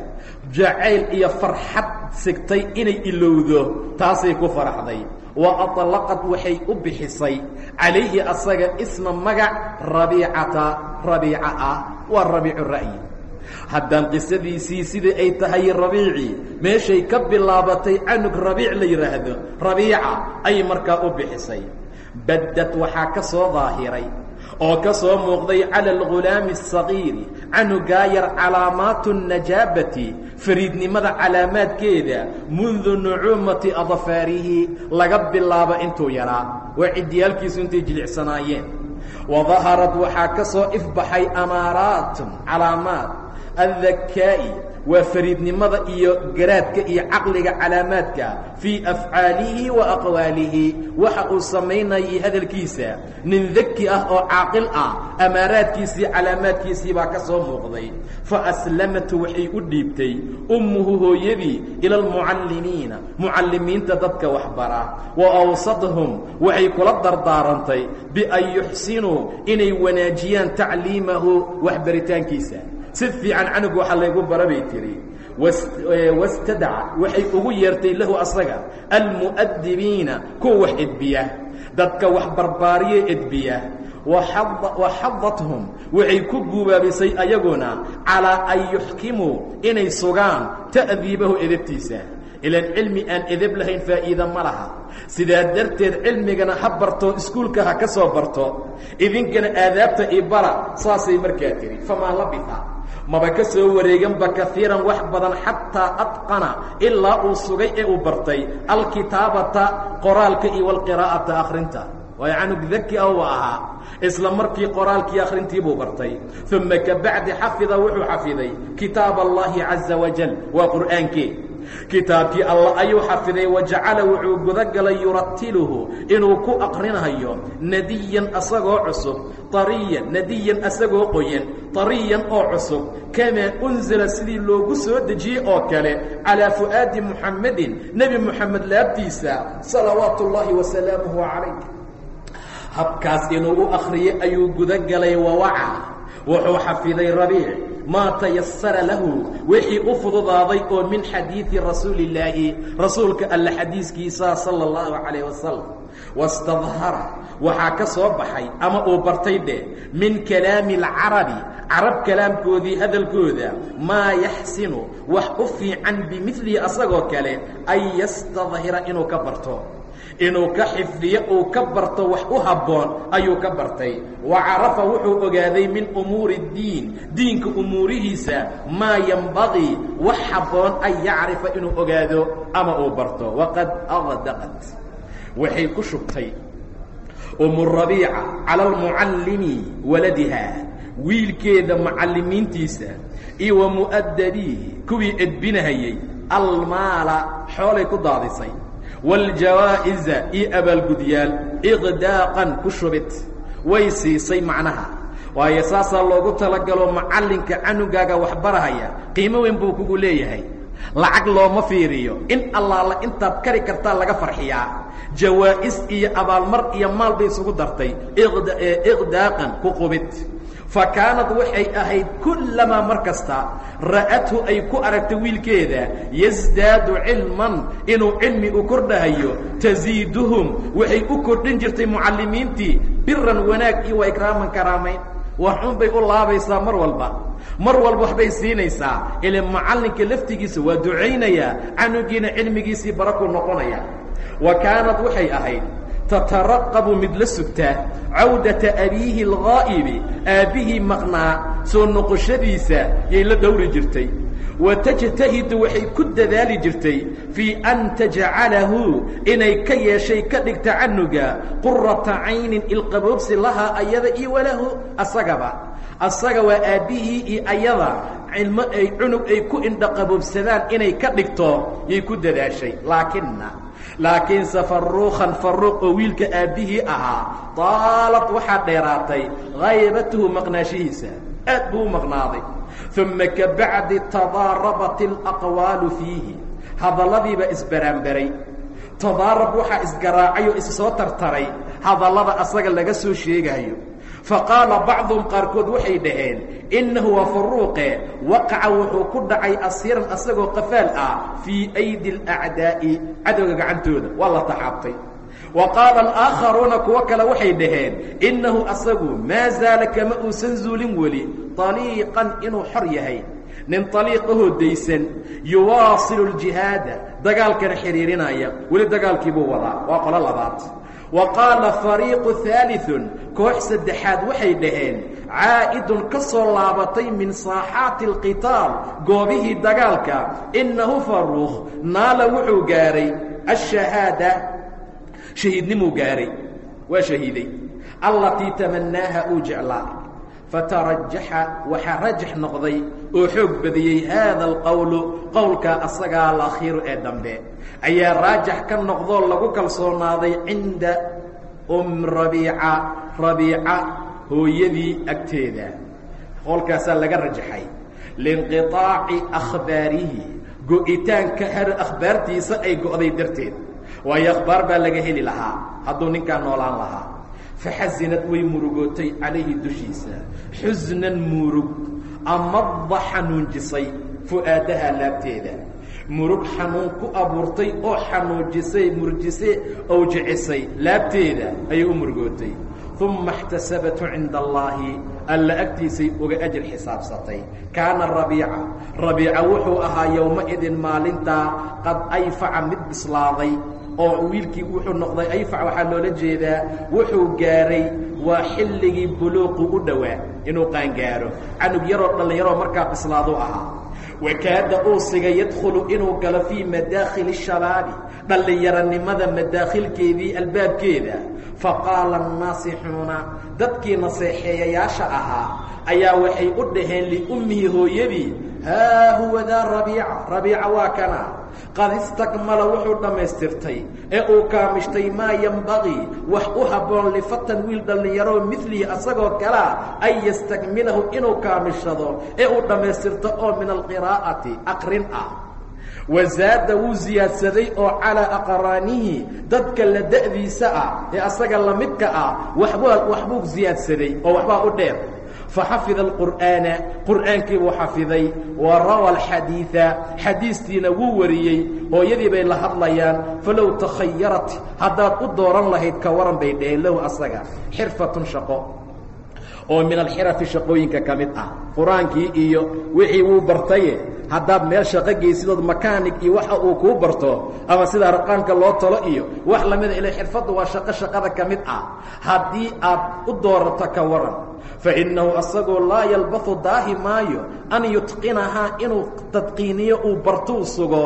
jacayl iyo farxad sigtay inay ilowdo taasay ku faraxday. Wa aطlaqad waxay u bixisay calayhi asaga isma magac rabiicata rabiica ah waa rabiicu ra'yi haddaan qisadiisii sidai ay tahay rabiicii meeshay ka bilaabatay canug rabiic la yidhaahdo rabiica ayay markaa u bixisay. Baddad waxaa ka soo daahiray oo ka soo muuqday cala algulaami asagiiri canugaa yar calaamaatu najaabati fariidnimada calaamaadkeeda mundu nucuumati adfaarihi laga bilaabo intuu yaraa. Waa ciddiyaalkiisu intay jilicsanaayeen. Wadaharad waxaa ka soo ifbaxay amaaraatun calaamaad addakaa'i waa fariidnimada iyo garaadka iyo caqliga calaamaadka fii afcaalihi wa aqwaalihi waxa uu samaynayay hadalkiisa nin daki ah oo caaqil ah amaaraadkiisii calaamaadkiisii baa ka soo muuqday fa aslamatu waxay u dhiibtay ummuhu hooyadii ila almucallimiina mucallimiinta dadka waxbara wa awsadhum waxay kula dardaarantay bian yuxsinuu inay wanaajiyaan tacliimahu waxbaritaankiisa si fiican canug waxaa laygu bara bay tihi wastadaca waxay ugu yeertay lahu asaga almu'adibiina kuwa wax edbiya. Dadka wax barbaariye edbiya. Waxadathum waxay ku guubaabisay ayaguna calaa an yuxkimuu inay sugaan ta'diibahu edebtiisa. Ilaan cilmi aan edeb lahayn faa'iida ma laha. Sidaa darteed cilmigana ha barto iskuulka ha ka soo barto. Idinkana aadaabta io bara saasay markaa tihi famaa labita maba ka soo wareeganba kaiiran wax badan xataa adqana ilaa uu sugay ee uu bartay alkitaabata qoraalka iyo walqiraa'ata akhrinta. Waayo canug daki ah uu ahaa isla markii qoraalkii akhrintii buu bartay. Uma kabacdi xafida wuxuu xafiday kitaab allahi caza wajal waa qur'aankee kitaabkii allah ayuu xafiday wajacala wuxuu gudagalay yuratiluhu inuu ku aqrinayo nadiyan asagoo cusub ariyan nadiyan asagoo qoyan ariyan oo cusub kamaa unzila sidii loogu soo dejiyey oo kale calaa fu'aadi muxamedin nebi moxamed laabtiisa salawaatu ullaahi wasalaamuhu calayh habkaas inuu u akhriyey ayuu gudagalay wawaca wuxuu xafiday rabiic maa tayasara lahu. Wixii u fududaaday oo min xadiidi rasuuli illaahi rasuulka alle xadiiskiisa sala allahu calayh wasalam wastadhara waxaa ka soo baxay ama uu bartay dheh min kalaami alcarabi carab kalaamkoodii hadalkooda maa yaxsinu wax u fiican bimidlihi asagoo kale an yastadhira inuu ka barto inuu ka xifdiyo uu ka barto wax u habboon ayuu ka bartay. Wa carafa wuxuu ogaaday min umuuri اddiin diinka umuurihiisa maa yenbagii wax habboon an yacrifa inuu ogaado ama uu barto. Waqad aqdaqat waxay ku shubtay. Umu rabiica cala almucallimi waladiha. Wiilkeeda macallimiintiisa. Iyo wa kuwii edbinahayey almaala xoolay ku daadisay waاljawaa'iza iyo abaalgudyaal iqdaaqan ku shubid way siisay macnaha waayo saasaa loogu talagalo macallinka canugaaga waxbarahaya qiimo weyn buu kugu leeyahay lacag looma fiiriyo in allaala intaad kari kartaa laga farxiyaa jawaa'is iyo abaalmar iyo maal bay isugu dartay iqdaaqan ku qubid fa kaanad waxay ahayd kullamaa mar kasta ra'athu ay ku aragto wiilkeeda yasdaadu cilman inuu cilmi u kordhahayo tasiiduhum waxay u kordhin jirtay mucallimiintii biran wanaag iyo ikraaman karaamayn. Waxun bay u laabaysaa mar walba. Mar walba waxbay siinaysaa. Ile macallinka laftigiisa waa ducaynayaa canugiina cilmigiisii barakuu noqonaya wa kaanad waxay ahayd tataraqabu mid la sugtaa cawdata abiihi alghaa'ibi aabbihii maqnaa soo noqoshadiisa yay la dhowri jirtay. Wa tajtahidu waxay ku dadaali jirtay fii an tajcalahu inay ka yeeshay ka dhigta canuga qurata caynin ilqaboobsi lahaa ayada iyo walahu asagaba. Asaga waa aabbihii iyo ayada cilmo ay cunug ay ku indhaqaboobsadaan inay ka dhigto yay ku dadaashay. Laakina laakiinse faruukan faruuq oo wiilka aabbihii ahaa taalad waxaa dheeraatay haybatuhu maqnaashihiisa aad buu u maqnaaday. Uma kabacdi tadaarabat alaqwaalu fiihi hadalladiibaa isbaraanbaray. Tadaarab waxaa isgaraacay oo issoo tartaray hadallada asaga laga soo sheegaayo faqaala bacduhum qaarkood waxay dhaheen innahu waa faruuqe waqaca wuxuu ku dhacay asiiran asagoo qafaal ah fii aydi alacdaa'i cadowga gacantooda waa la taxaabtay. Wa qaala alaakharuuna kuwo kale waxay dhaheen innahu asagu maa zaala kama uusan zuulin weli aliiqan inuu xor yahay nin aliiqahoo daysan yuwaasilu ljihaada dagaalkana xidhiirinaya weli dagaalkii buu wadaa. Waa qolo labaad wa qaala fariiqu haaliun koox saddexaad waxay dhaheen caa'idun ka soo laabatay min saaxaati alqitaal goobihii dagaalka innahu faruukh naala wuxuu gaaray ashahaada. Shahiidnimuu gaaray waa shahiiday. Allatii tamannaaha uu jeclaa fatarajaxa waxaa rajax noqday oo xoog badiyey haada alqowlu qowlkaa asagaa alakhiiru ee dambe. Ayaa raajax ka noqdoo lagu kalsoonaaday cinda um rabiica rabiica hooyadii agteeda. Qowlkaasaa laga rajaxay. Liinqiطaaci akhbaarihi go'itaanka har akhbaartiisa ay go'day darteed. Waayo akhbaar baa laga heli lahaa hadduu ninkaa noolaan lahaa. Faxasinad way murugootay calayhi dushiisa xusnan murug amadda xanuunjisay fu'aadaha laabteeda. Murug xanuun ku abuurtay oo xanuujisay murjisay owjicisay laabteeda ayay u murugootay uma اxtasabatu cinda allaahi alla agtiisay uga ajir xisaabsatay. Kaana rabiica rabiica wuxuu ahaa yowmaidin maalintaa qad ayfaca mid bislaaday oo wiilkii wuxuu noqday ayfac waxaa loola jeedaa wuxuu gaaray waa xilligii buluuqu u dhowaa inuu qaangaaro. Canug yaroo dhallinyaroo markaa bislaadu ahaa. Wakaada uu sigay yadkhulu inuu galo fii madaakhili shabaabi dhallinyaronimada madaakhilkeedii albaabkeeda. Faqaala annaasixuuna dadkii naseexeeyayaasha ahaa ayaa waxay u dhaheen liummihi hooyadii haa huwa daa rabiica rabiica waa kana. Qad istakmala wuxuu dhammaystirtay ee uu kaamishtay maa yenbagii wax u habboon lifatan wiil dhallinyaroo midlihi asagoo kalea an yastakmilahu inuu kaamishado ee uu dhammaystirto oo min alqiraa'ati aqrin ah. Wazaada wuu siyaadsaday oo calaa aqraanihi dadka la da'diisa ah ee asaga la midka ah waxbaa waxbuu siyaadsaday oo waxbaa u dheer faxafida alqur'aana qur'aankii buu xafiday wa rawa alxadiida xadiistiina wuu wariyey hooyadii bay la hadlayaan falow takhayarat haddaad u dooran lahayd ka waran bay dhaheen lahu asaga xirfatun shaqo oo min alxirafi shaqooyinka ka mid ah qur'aankii iyo wixii wuu bartaye haddaad meel shaqo geysidood makaanig iyo waxa uu kuu barto ama sida arqaanka loo talo iyo wax lamida ila xirfaddu waa shaqo shaqada ka mid ah. Haddii aad u doorato ka waran fainahu asagoo laa yalbathu daahi maayo an yutqinahaa inuu tadqiiniyo uu bartuu sugo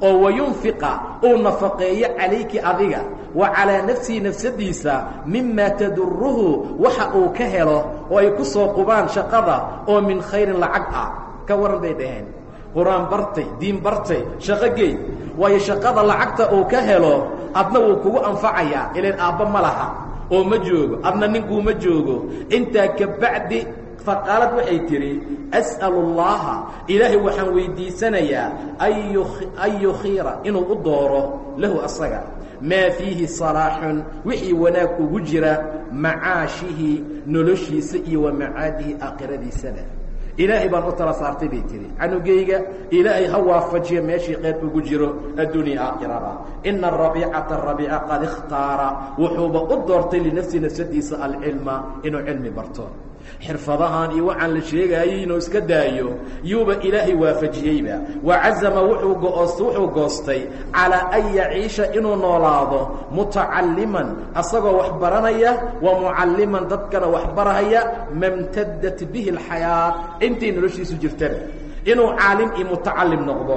oo wayunfiqa uu nafaqeeyo calayki adiga wa calaa nafsihi nafsadiisa mimaa taduruhu waxa uu ka helo oo ay ku soo qubaan shaqada oo min khayrin lacag ah. Ka waran bay dhaheen qur'aan bartay diin bartay shaqo geey waayo shaqada lacagta uu ka helo adna wuu kugu anfacayaa ilan aabba ma laha. Oo ma joogo adna ninkuuma joogo. Intaa ka bacdi faqaalad waxay tidhi as'alu اllaha ilaahay waxaan weydiisanayaa an yukhiira inuu u dooro lahu asaga. Maa fiihi salaaxun wixii wanaag ugu jira macaashihi noloshiisa iyo wa macaadihi aakhiradiisana ilaahay baan u tala saartay bay tihi canugayga ilaahay ha waafajiyo meeshii qayr ugu jiro addunya aakhirada ina arabiicata rabiica qad ikhtaara. Wuxuuba u doortay linafsi nafsadiisa alcilma inuu cilmi barto xirfadahan iyo waxaan la sheegaayay inuu iska daayo yuuba ilaahay waafajiyeyba wacazama wuxuu goos wuxuu goostay calaa an yaciisha inuu noolaado mutacalliman asagoo wax baranaya wa mucalliman dadkana wax barahaya mamtadat bihi alxayaa intay noloshiisu jirtaba inuu caalim iyo mutacallim noqdo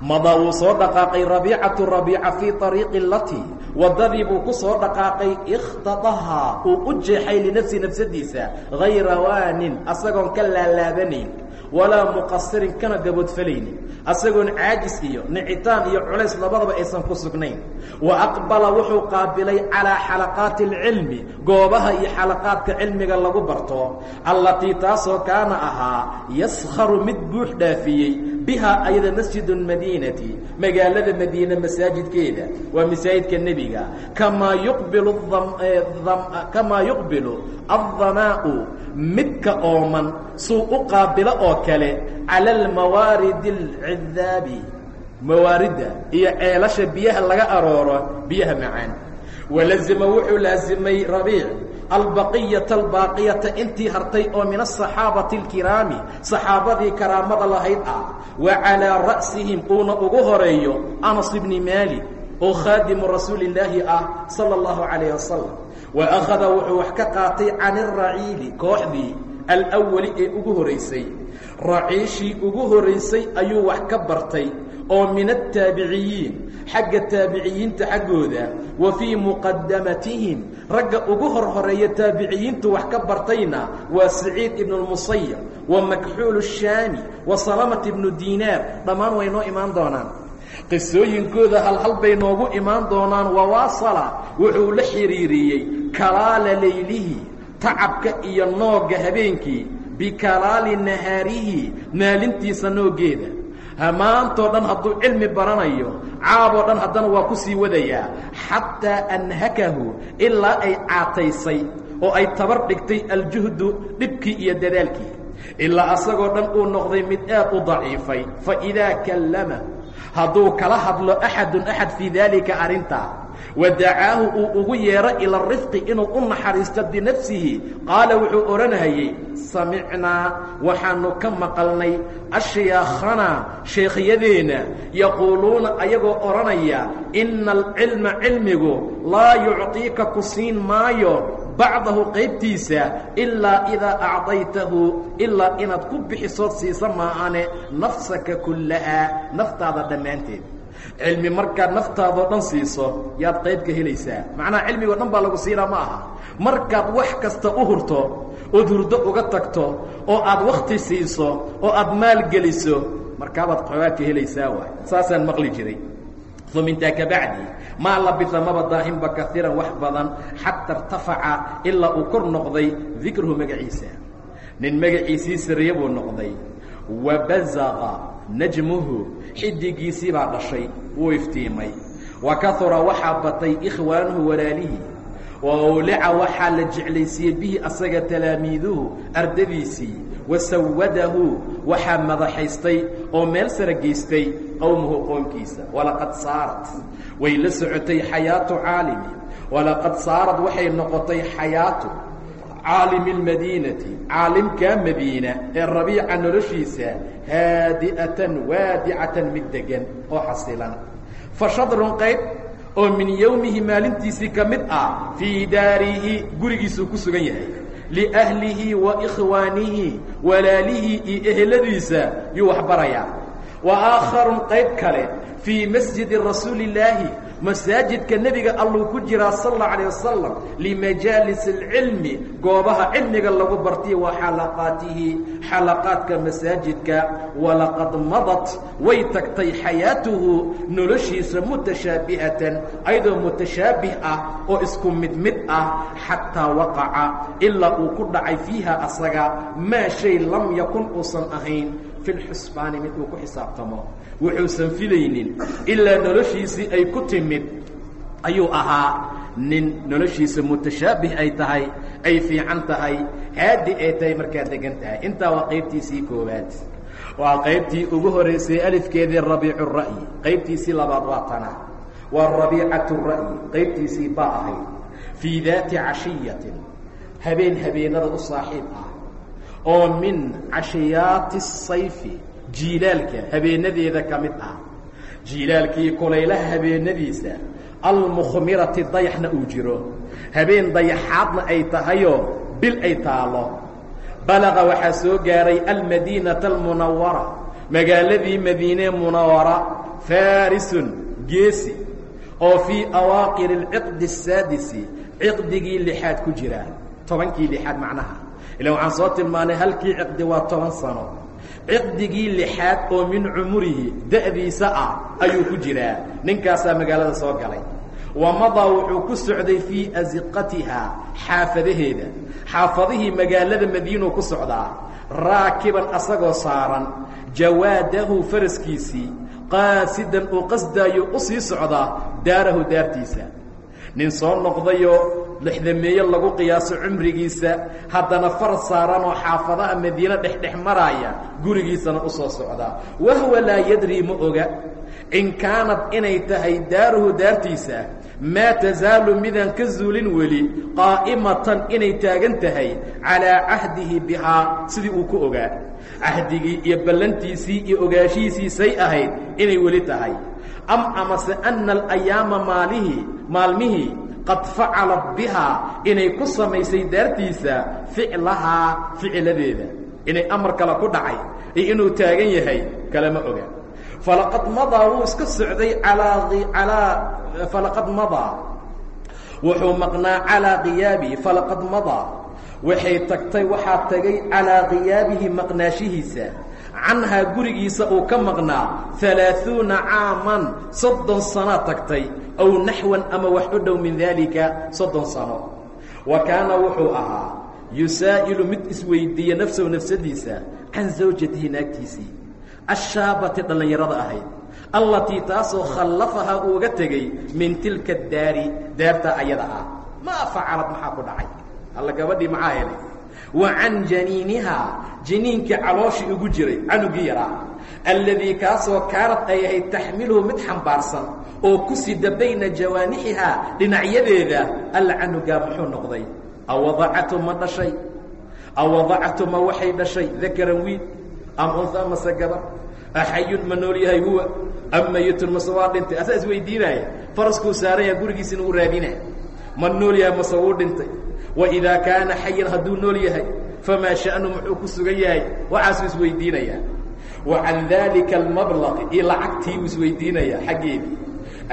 madaa wuu soo dhaqaaqay rabiicatu rabiica fii ariiqi lati waddadii buu ku soo dhaqaaqay ikhtadahaa uu u jeexay linafsi nafsadiisa hayra waanin asagoon ka laalaabanayn walaa muqasirin kana gaboodfalaynin asagoon caajis iyo nicitaan iyo culays labadaba aysan ku sugnayn. Wa aqbala wuxuu qaabilay calaa xalaqaati alcilmi goobaha iyo xalaqaadka cilmiga lagu barto allatii taasoo kaana ahaa yaskharu mid buux dhaafiyey bihaa ayada masjid madiinati magaalada madiine masaajidkeeda waa masaajidka nebiga. Kamaa yuqbilu kamaa yuqbilu aلdamaa'u midka ooman suu u qaabilo oo kale cala almawaaridi alcidaabi mawaaridda iyo ceelasha biyaha laga arooro biyaha macaan. Walazima wuxuu laasimay rabiic albaqiyata albaaqiyata intii hartay oo min asaxaabati alkiraami saxaabadii karaamada lahayd ah wa calaa ra'sihim uuna ugu horeeyo anas ibni maalik oo khaadimu rasuuli illaahi ah sala allahu calayh wasalam wa akhada wuxuu wax ka qaatay can iraciili kooxdii alwali ee ugu horaysay raciishii ugu horaysay ayuu wax ka bartay oo min aلtaabiciyiin xagga taabiciyiinta xaggooda wa fii muqadamatihim ragga ugu hor horeeya taabiciyiintu wax ka bartayna waa saciid ibnu اlmusayab wa makxuul الshaami wa salamat ibnu dinaar dhammaan way noo imaan doonaan qisooyinkooda halhal bay noogu imaan doonaan wawaasala wuxuu la xidhiiriyey kalaala laylihi tacabka iyo noogga habeenkii bikalaali nahaarihi maalintiisa nooggeeda hamaantoo dhan hadduu cilmi baranayo caaboo dhan haddana waa ku sii wadayaa. Xataa anhakahu ilaa ay caataysay oo ay tabar dhigtay aljuhdu dhibkii iyo dadaalkii. Ilaa asagoo dhan uu noqday mid aad u daciifay. Fa idaa kallama hadduu kala hadlo axadun axad fii daalika arrintaa wa dacaahu uu ugu yeero ila rifqi inuu u naxariisto binafsihi. Qaala wuxuu odhanayey samicnaa waxaanu ka maqalnay ashyaakhanaa sheekhyadeenna yaquuluuna ayagoo odhanaya ina alcilma cilmigu laa yucطiika ku siin maayo bacdahu qaybtiisa ilaa idaa acdaytahu ilaa inaad ku bixisood siisa maahane nafsaka kullahaa naftaada dhammaanteed cilmi markaad naftaadoo dhan siiso yaad qayb ka helaysaa. Macnaha cilmigoo dhan baa lagu siinaa ma aha. Markaad wax kasta u hurto ood hurdo uga tagto oo aad wakhti siiso oo aad maal geliso markaabaad xoogaa ka helaysaa waay. Saasaan maqli jiray. Uma intaa ka bacdi maa labisa maba daahinba kaiiran wax badan xata irtafaca ilaa uu kor noqday dikruhu magaciisa. Nin magaciisii sariye buu noqday wa bazaqa najmuhu xidigiisii baa dhashay wuu iftiimay wa kahura waxaa batay ikhwaanuhu walaalihii wa awlaca waxaa la jeclaysiiyey bihi asaga talaamiiduhu ardadiisii wa sawadahu waxaa madaxaystay oo meel sara geystay qowmuhu qoomkiisa walaqad saarat way la socotay xayaatu caalimi walaqad saarad waxay noqotay xayaatu caalimi اlmadiinati caalimka madiina ee rabiica noloshiisa haadi'atan waadicatan mid degan oo xasilan. Fa shadrun qayb oo min yowmihi maalintiisii ka mid ah fii daarihi gurigiisuu ku sugan yahay. Liahlihi wa ikhwaanihi walaalihii iyo eheladiisa yuu waxbarayaa. Wa aakharun qayb kale fii masjidi rasuulillaahi masaajidka nebiga alluu ku jiraa sal alla calayh wasalam limajaalis alcilmi goobaha cilmiga lagu bartiya waa xalaqaatihi xalaqaadka masaajidka walaqad madad way tagtay xayaatuhu noloshiisa mutashaabihatan ayadoo mutashaabih ah oo isku mid mid ah xataa waqaca ilaa uu ku dhacay fiiha asaga maa shay lam yakun uusan ahayn fi lxusbaani mid uu ku xisaabtamo wuxuusan filaynin ilaa noloshiisii ay ku timid. Ayuu ahaa nin noloshiisa mutashaabih ay tahay ay fiican tahay haadi ay tahay markaad degan tahay. Intaa waa qaybtiisii koowaad. Waa qaybtii ugu horeysay alifkeedii rabiicu ra'yi. Qaybtiisii labaad waa tana. Waa rabiicatu ra'yi. Qaybtiisii baa ahayd. Fii daati cashiyatin. Habeen habeenada u saaxiib ah. Oo min cashiyaati sayfi jiilaalka habeenadeeda ka mid ah. Jiilaalkii kulaylaha habeenadiisa almukhmirati dayaxna uu jiro. Habeen dayaxaadna ay tahayoo bil ay taalo. Balaqa waxaa soo gaaray almadiinata almunawara magaaladii madiine munawara farisun geesi oo fii awaaqir alciqdi asaadisi ciqdigii lixaad ku jira. Tobankii lixaad macnaha. Ilan waxaan soo tilmaanay halkii ciqdi waa toban sano ciqdigii lixaad oo min cumurihi da'diisa ah ayuu ku jiraa. Ninkaasaa magaalada soo galay. Wamadaa wuxuu ku socday fii asiqatihaa xaafadaheeda. Xaafadihii magaalada madiinuu ku socdaa raakiban asagoo saaran jawaadahu faraskiisii qaasidan uu qasdaayo u sii socdaa daarahu daartiisa. Nin soo noqdayoo lixdameeye lagu qiyaaso cumrigiisa haddana far saaranoo xaafadaha madiine dhexdhex maraaya gurigiisana u soo socdaa. Wahwa laa yadrii ma oga. In kaanad inay tahay daaruhu daartiisa maa tasaalu midaan ka zuulin weli qaa'imatan inay taagan tahay calaa cahdihi bihaa sidii uu ku ogaa. Cahdigii iyo ballantiisii iyo ogaashihiisiisay ahayd inay weli tahay. Am amase ana alayaama maalihii maalmihii qad facalat bihaa inay ku samaysay daartiisa ficlahaa ficiladeeda inay amar kale ku dhacay iyo inuu taagan yahay kalama oga. Falaqad madaa wuu iska socday alaa alaa falaqad madaa. Wuxuu maqnaa calaa khiyaabihi falaqad madaa. Waxay tagtay waxaa tagay calaa khiyaabihi maqnaashihiisa canhaa gurigiisa uu ka maqnaa alaaثuuna caaman soddon sanaa tagtay aw naxwan ama wax u dhow min daalika soddon sano. Wa kaana wuxuu ahaa yusaa'ilu mid isweydiiya nafsahu nafsadiisa can zawjatihi naagtiisii ashaabati dhallinyarada ahayd allatii taasoo khallafahaa uuga tegey min tilka daari daartaa ayada ah. Maa facalad maxaa ku dhacay? Alla gabadhii maxaa helay wa can janiinihaa janiinkii calooshii ugu jiray canugii yaraa alladii kaasoo kaanad ay ahayd taxmiluhu mid xambaarsan oo ku sida bayna jawaanixihaa dhinacyadeeda alla canugaa muxuu noqday. Awadacatu ma dhashay? Awadacatu ma waxay dhashay? Dakaran wiil am unha mase gabar axayun ma nool yahay huwa? Am mayitun mase waa dhintay? Asaa isweydiinaya faraskuu saaranya gurigiisina uu raadina ma nool yahay mase wuu dhintay waidaa kaana xayan hadduu nool yahay famaa sha'nu muxuu ku sugan yahay? Waxaasuu isweydiinayaa wa can daalika almablaqi iyo lacagtii uu isweydiinayaa xaggeedii.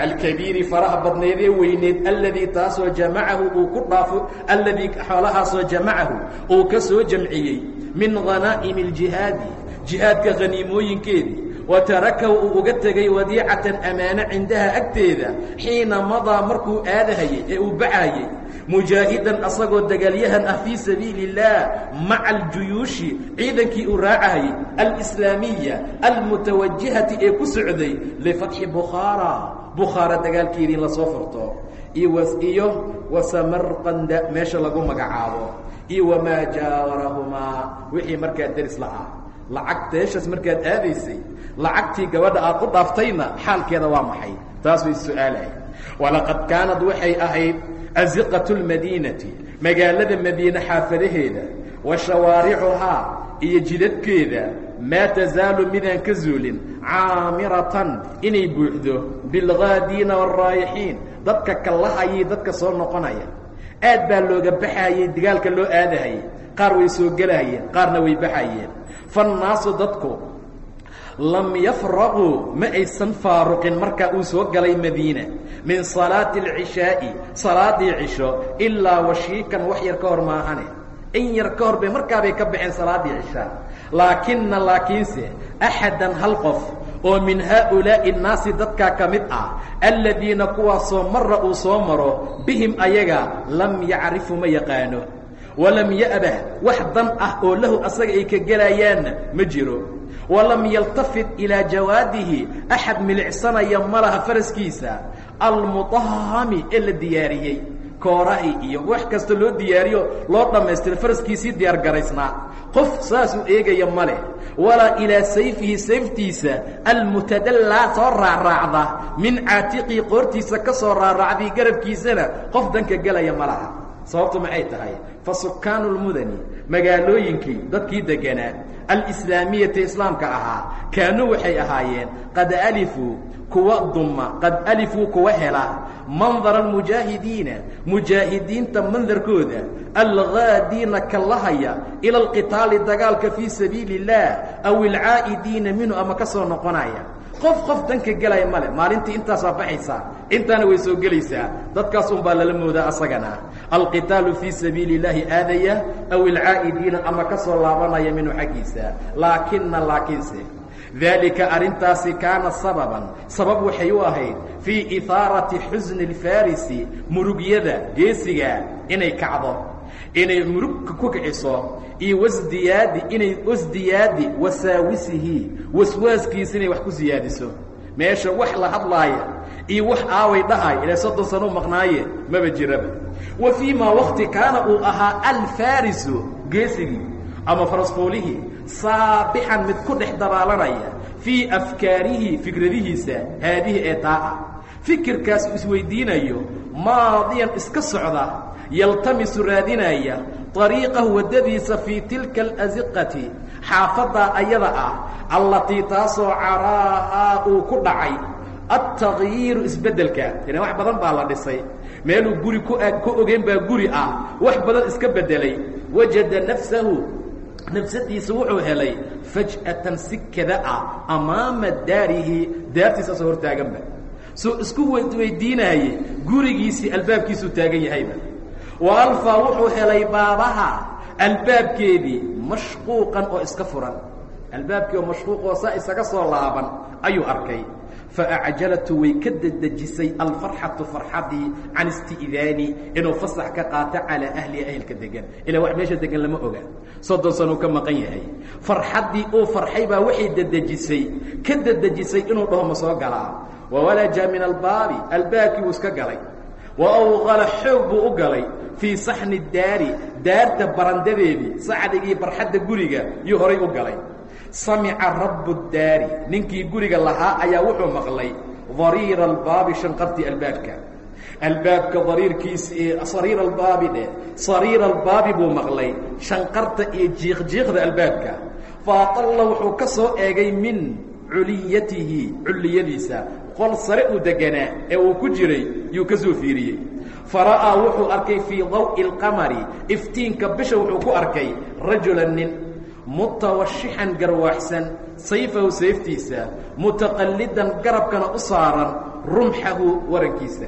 Alkabiiri faraha badnaydee weyneed alladii taasoo jamacahu uu ku dhaafo alladii xoolahaasoo jamacahu uu ka soo jamciyey min hanaa'imi اljihaadi jihaadka haniimooyinkeedii wa tarakahu uu uga tegay wadiicatan amaano cindaha agteeda xiina madaa markuu aadahayey ee uu baxayey mujaahidan asagoo dagaalyahan ah fii sabiili اllah maca aljuyuushi ciidankii uu raacahayey alislaamiya almutawajihati ee ku socday lifatxi bukhaara. Bukhaara dagaalkeedii in la soo furto. Iyo wasamarqanda meesha lagu magacaabo. Iyo wamaa jaawarahumaa wixii markaa deris la ah meeshaas markaad aadaysay lacagtii gabadha aad u dhaaftayna xaalkeeda waa maxay? Taas way su'aalahay. Walaqad kaanad waxay ahayd aziqatu lmadiinati magaalada madiine xaafadaheeda wa shawaaricuhaa iyo jidadkeeda maa tasaalu midaan ka zuulin caamiratan inay buuxdo bilgaadiina waalraayixiin dadka kallahayay dadka soo noqonaya. Aad baa looga baxayey dagaalka loo aadahayay. Qaar way soo gelahayeen qaarna way baxayeen fannaasu dadku lam yafraquu ma aysan faaruqin markaa uu soo galay madiina min salaati alcishaa'i salaaddii cisho ilaa washiikan wax yar ka hor maahane. In yar ka hor bay markaabay ka baxeen salaaddii cishaa laakina laakiinse axadan hal qof oo min haaulaa'i nnaasi dadkaa ka mid ah aladiina kuwaasoo marra uu soo maro bihim ayaga lam yacrifu ma yaqaano walam ya'bah wax dan ah oo lahu asaga ay ka gelayaanna ma jiro. Walam yaltafit ilaa jawaadihi axad milicsanaya ma laha faraskiisa. Almudahami ee la diyaariyey koorahi iyo wax kasta loo diyaariyo loo dhammaystiro faraskiisii diyaar garaysnaa. Qof saasuu eegaya ma leh. Walaa ilaa sayfihi sayftiisa almutadallaa soo raacraacda min caatiqii qoortiisa ka soo raarraacday garabkiisana qof danka gelaya ma laha sababtu maxay tahay fa sukaanu lmudani magaalooyinkii dadkii deganaa alislaamiyata islaamka ahaa kaanuu waxay ahaayeen qad alifuu kuwa dumma qad alifuu kuwa hela mandara almujaahidiina mujaahidiinta mandarkooda alghaadiina kallahaya ila alqitaali dagaalka fii sabiili اllah aw alcaa'idiina minhu ama ka soo noqonaya qof qof danka gelaya male maalintii intaasaa baxaysaa. Intaana way soo gelaysaa. Dadkaas un baa lala moodaa asagana. Alqitaalu fii sabiili اllaahi aadaya aw alcaa'idiina ama ka soo laabanaya minhu xaggiisa. Laakina laakiinse daalika arrintaasi kaana sababan. Sabab waxay u ahayd fii ihaarati xusni اlfarisi murugyada geesiga inay kacdo inay murug ku kiciso iyo wasdiyaadi inay wasdiyaadi wasaawisihi waswaaskiisa inay wax ku siyaadiso. Meesha wax la hadlaaya iyo wax aaway dhahay ilaa soddon sano u maqnaaye maba jiraba. Wa fii maa wakti kaana uu ahaa alfarisu geesigii ama farasfoolihii saabixan mid ku dhex dabaalanaya fii afkaarihi fikradihiisa haadihi ee taa fikirkaas isweydiinayo maadiyan iska socda yaltamisu raadinaya طariiqahu waddadiisa fii tilka alasiqati xaafaddaa ayada ah allatii taasoo caraahaa uu ku dhacay altaغyiiru isbeddelka. Ina wax badan baa la dhisay. Meeluu guri ku ku ogeyn baa guri ah. Wax badan iska beddelay. Wajada nafsahu nafsadiisa wuxuu helay faj'atan si kada ah amaama daarihi. Daartiisa hortaaganba soo isku weydiinaayey gurigiisii albaabkiisuu taagan yahayba. Wa alfaa wuxuu helay baabaha albaabkeedii mashquuqan oo iska furan. Albaabkii oo mashquuq oo saa isaga soo laaban ayuu arkay faacjalatu way ka dedejisay alfarxatu farxadii can isti'daani inuu fasax ka qaato calaa ahliha ahelka degan ilaa wax meesha degan lama oga soddon sanuu ka maqan yahay farxaddii uu farxay baa waxay dedejisay ka dedejisay inuu dhaho ma soo galaa wawalaja min albaabi albaabkii wuu iska galay wa awqala xoog buu u galay fii saxni daari daarta barandadeedii sacdigii barxadda guriga yuu horay u galay samica rabu daari. Ninkii guriga lahaa ayaa wuxuu maqlay dariira albaabi shanqartii albaabka. Albaabka dariirkiisi sariira albaabi dheh sariira albaabi buu maqlay shanqarta iyo jiiqjiiqda albaabka. Faatalla wuxuu ka soo eegay min culiyatihi culliyadiisa. Qol sare uu deganaa ee uu ku jiray yuu ka soo fiiriyey. Fara'aa wuxuu arkay fii daw'i اlqamari iftiinka bisha wuxuu ku arkay rajula nin mutawashixan garwaaxsan sayfahu sayftiisa mutaqallidan garabkana u saaran rumxahu warankiisa.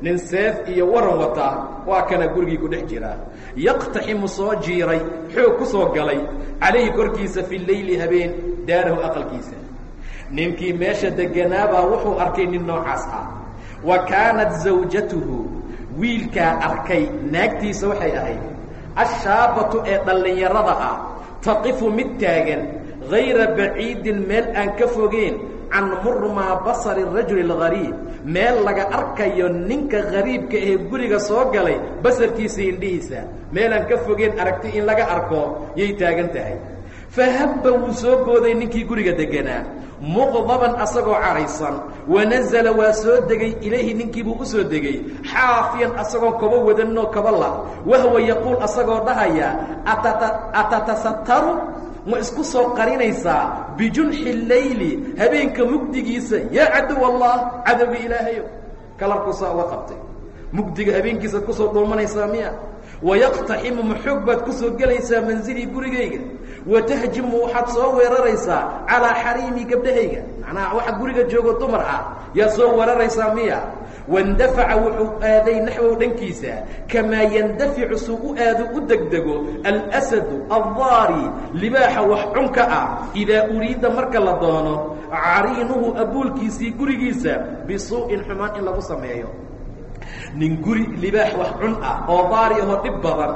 Nin seef iyo waran wata waa kana gurigii ku dhex jira. Yaqtaximu soo jiiray xoog ku soo galay calayhi korkiisa fi leyli habeen daarahu aqalkiisa. Ninkii meesha deganaabaa wuxuu arkay nin noocaas ah. Wa kaanat zawjatuhu wiilkaa arkay naagtiisa waxay ahayd. Ashaabatu ee dhallinyarada ah taqifu mid taagan hayra baciidin meel aan ka fogeen can murmaa basari rajuli اlgariib meel laga arkayo ninka gariibka ee guriga soo galay basarkiisa indhihiisa. Meel aan ka fogeen aragti in laga arko yay taagan tahay. Fahabba wuu soo booday ninkii guriga deganaa muqdaban asagoo caraysan. Wanazala waa soo degay. Ilayhi ninkiibuu u soo degay. Xaafiyan asagoo kaba wadanoo kaba la wahwa yaquul asagoo dhahaya atatasataru ma isku soo qarinaysaa? Bijunxi leyli habeenka mugdigiisa. Yaa cadow allah cadowga ilaahayo. Kalarkuusaa uga qabtay. Mugdiga habeenkiisaad ku soo dhuumanaysaa miya. Wayaqtaximu maxoog baad ku soo gelaysaa mansilii gurigayga watahjimu waxaad soo weeraraysaa calaa xariimi gabdhahayga macnaha waxa guriga joogo dumar ah yaad soo weeraraysaa miya waindafaca wuxuu aaday naxwow dhankiisa kamaa yandaficu suu u aado u degdego alsadu aldaari libaaxa wax cunka ah idaa uriida marka la doono cariinuhu abuulkiisii gurigiisa bisuu'in xumaan in lagu sameeyo nin guri libaax wax cun ah oo daari ahoo dhib badan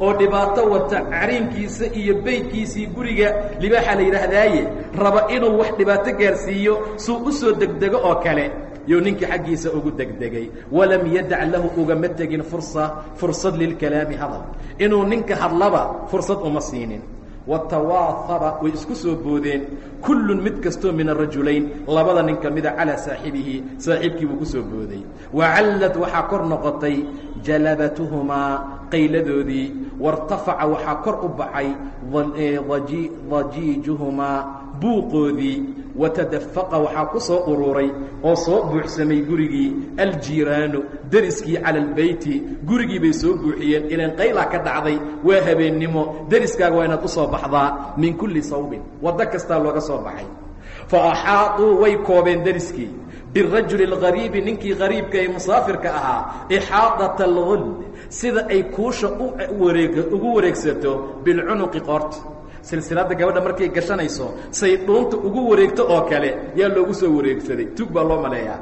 oo dhibaato wata cariinkiisa iyo beydkiisii guriga libaaxa la yidhaahdaaye raba inuu wax dhibaato gaarsiiyo suu u soo degdego oo kale. Yuu ninkii xaggiisa ugu degdegay. Walam yadac lahu ugama tegin fursa fursad lilkalaami hadal. Inuu ninka hadlaba fursad uma siinin watawaahaba way isku soo boodeen kullun mid kastoo min arajulayn labada nin ka mida calaa saaxibihi saaxiibkii buu ku soo booday wacallad waxaa kor noqotay jalabatuhumaa qayladoodii wairtafaca waxaa kor u baxay dajiijuhumaa buuqoodii watadafaqa waxaa ku soo ururay oo soo buuxsamay gurigii aljiiraanu deriskii cala albeyti gurigii bay soo buuxiyeen ilan qaylaa ka dhacday waa habeennimo deriskaaga waa inaad u soo baxdaa min kulli sawbin waddo kastaa looga soo baxay fa axaaطuu way koobeen deriskii birajuli اlgariibi ninkii gariibka ee musaafirka ahaa ixaaطaةa اlgul sida ay kuusha uwareeg ugu wareegsato bilcunuqi qoorta silsiladda gabadha markay gashanayso say dhuunta ugu wareegto oo kale yaa loogu soo wareegsaday. Tug baa loo maleeyaa.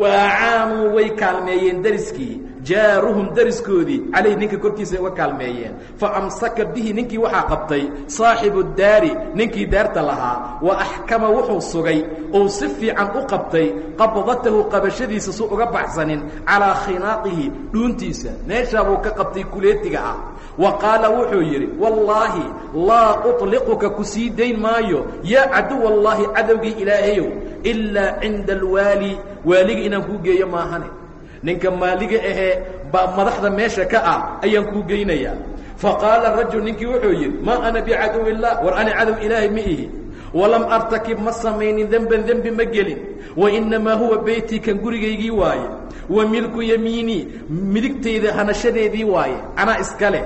Wa acaanuu way kaalmeeyeen deriskii jaaruhum deriskoodii calayh ninka korkiisay uga kaalmeeyeen. Fa amsaka bihi ninkii waxaa qabtay saaxibu daari ninkii daarta lahaa wa axkama wuxuu sugay. Uu si fiican u qabtay qabdatahu qabashadiisa su uga baxsanin calaa khinaaqihi dhuuntiisa. Meeshaa buu ka qabtay kuleetiga ah. Wa qaala wuxuu yidhi wallaahi laa uطliquka ku sii dayn maayo. Yaa caduw allaahi cadowgii ilaahayow ilaa cinda alwaali. Waaliga inaan kuu geeyo maahane ninka maaliga ahee ba madaxda meesha ka ah ayaan kuu geynayaa faqaala rajul ninkii wuxuu yidhi maa ana bicaduw illah war ani cadow ilaahay ma ihi. Walam artakib ma samaynin demban dembi ma gelin. Wainamaa huwa beytii kan gurigaygii waaye. Wa milku yamiinii midigtayda hanashadeedii waaye. Anaa iska leh.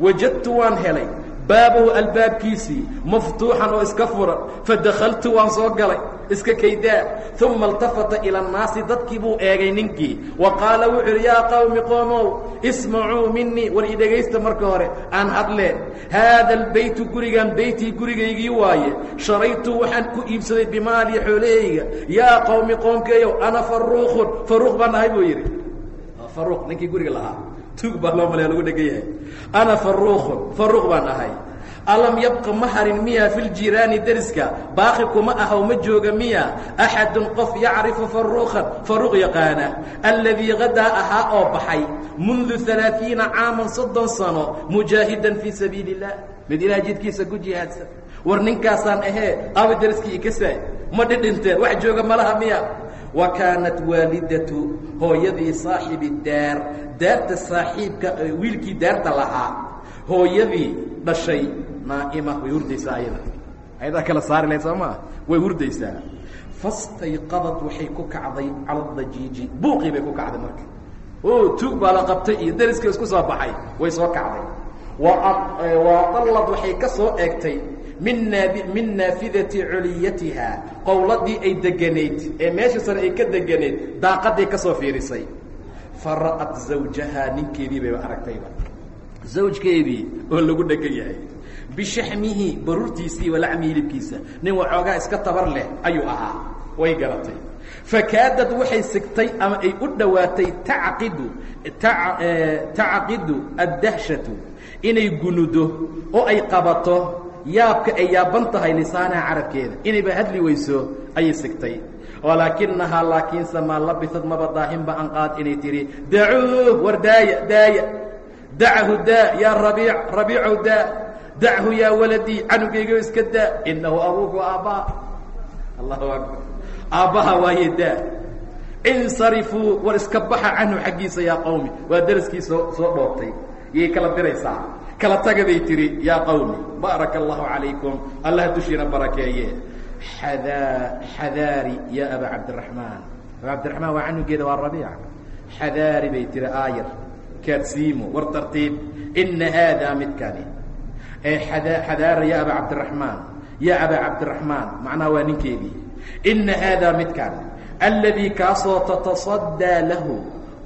Wajadtu waan helay baabahu albaabkiisii maftuuxan oo iska furan fadakaltu waan soo galay iska kaydaa uma اltafata ilى الnaasi dadkii buu eegay ninkii wa qaala wuxuu yidhi yaa qawmi qoomow ismacuu minii war idhegaysta marka hore aan hadle haada اlbaytu gurigan beytii gurigaygii waaye sharaytu waxaan ku iibsaday bimaali xoolahayga yaa qowmi qoomkeeyow ana faruuqun faruuq baan ahay buu yidhi faruuq ninkii guriga lahaa tug baa loo malaya lagu dhegan yahay. Ana faruuqun faruuq baan ahay. Alam yabqa ma harin miya fi ljiraani deriska baaqi kuma ahaw ma jooga miya. Axadun qof yacrifu faruuqan faruuq yaqaana. Alladii hadaa ahaa oo baxay mundu alaaثiina caaman soddon sano mujaahidan fii sabiili اllah mid ilaah jidkiisa ku jihaadsan. War ninkaasaan ahee aba deriskii ikasaay ma dhidhinteen wax jooga malaha miya wa kaanat waalidatu hooyadii saaxibi daar. Daarta saaxiibka wiilkii daarta lahaa hooyadii dhashay naa'ima way hurdaysaa ayada. Ayadaa kala saari lahayd soo maa way hurdaysaa. Fastayqadad waxay ku kacday cala dajiiji buuqii bay ku kacday marka. O tuug baa la qabtay iyo deriskii isku soo baxay way soo kacday. Waadallad waxay ka soo eegtay min naafidati culiyatiha. Qowladii ay deganayd ee meesha sare ay ka deganayd daaqaday ka soo fiirisay. Fa ra'at zawjahaa ninkeedii bayba aragtayba zawjkeedii oo lagu dhegan yahay. Bishaxmihi baruurtiisii walacmi hilibkiisa. Nin waxoogaa iska tabar leh ayuu ahaa. Way garatay fakaadad waxay sigtay ama ay u dhowaatay tacaqidu tacaqidu addahshatu. Inay gunudo oo ay qabato yaabka ay yaaban tahay lisaanaha carabkeeda. Inayba hadli weyso ayay sigtay. Walaakinahaa laakiinse maa labisad maba daahinba an qaad inay tidhi dacuuh war daaya daaya. Dachu daa yaa rabiic rabiicow daa dachu yaa waladii canugaygo iska daa inahu abuuku aabbaha allahu akbar. Aabbaha waaye daa insarifuu war iska baxa canhu xaggiisa yaa qawmi. Waa daraskii soo soo dhoobtay. Yay kala diraysaa kala taga bay tihi yaa qawmi baaraka allahu calaykum allah dushiina barakeeye. Xadaa xadaari ya aba cabdiraxmaan. Aba cabdiraxmaan waa canugeeda waa rabiica. Xadaari bay tihi aayar kaadsiimo war tartiib ina haadaa midkani ada xadaara ya aba cabdiraxmaan ya aba cabdiraxmaan macnaha waa ninkeedii. Ina haadaa midkan alladii kaasoo tatasaddaa lahu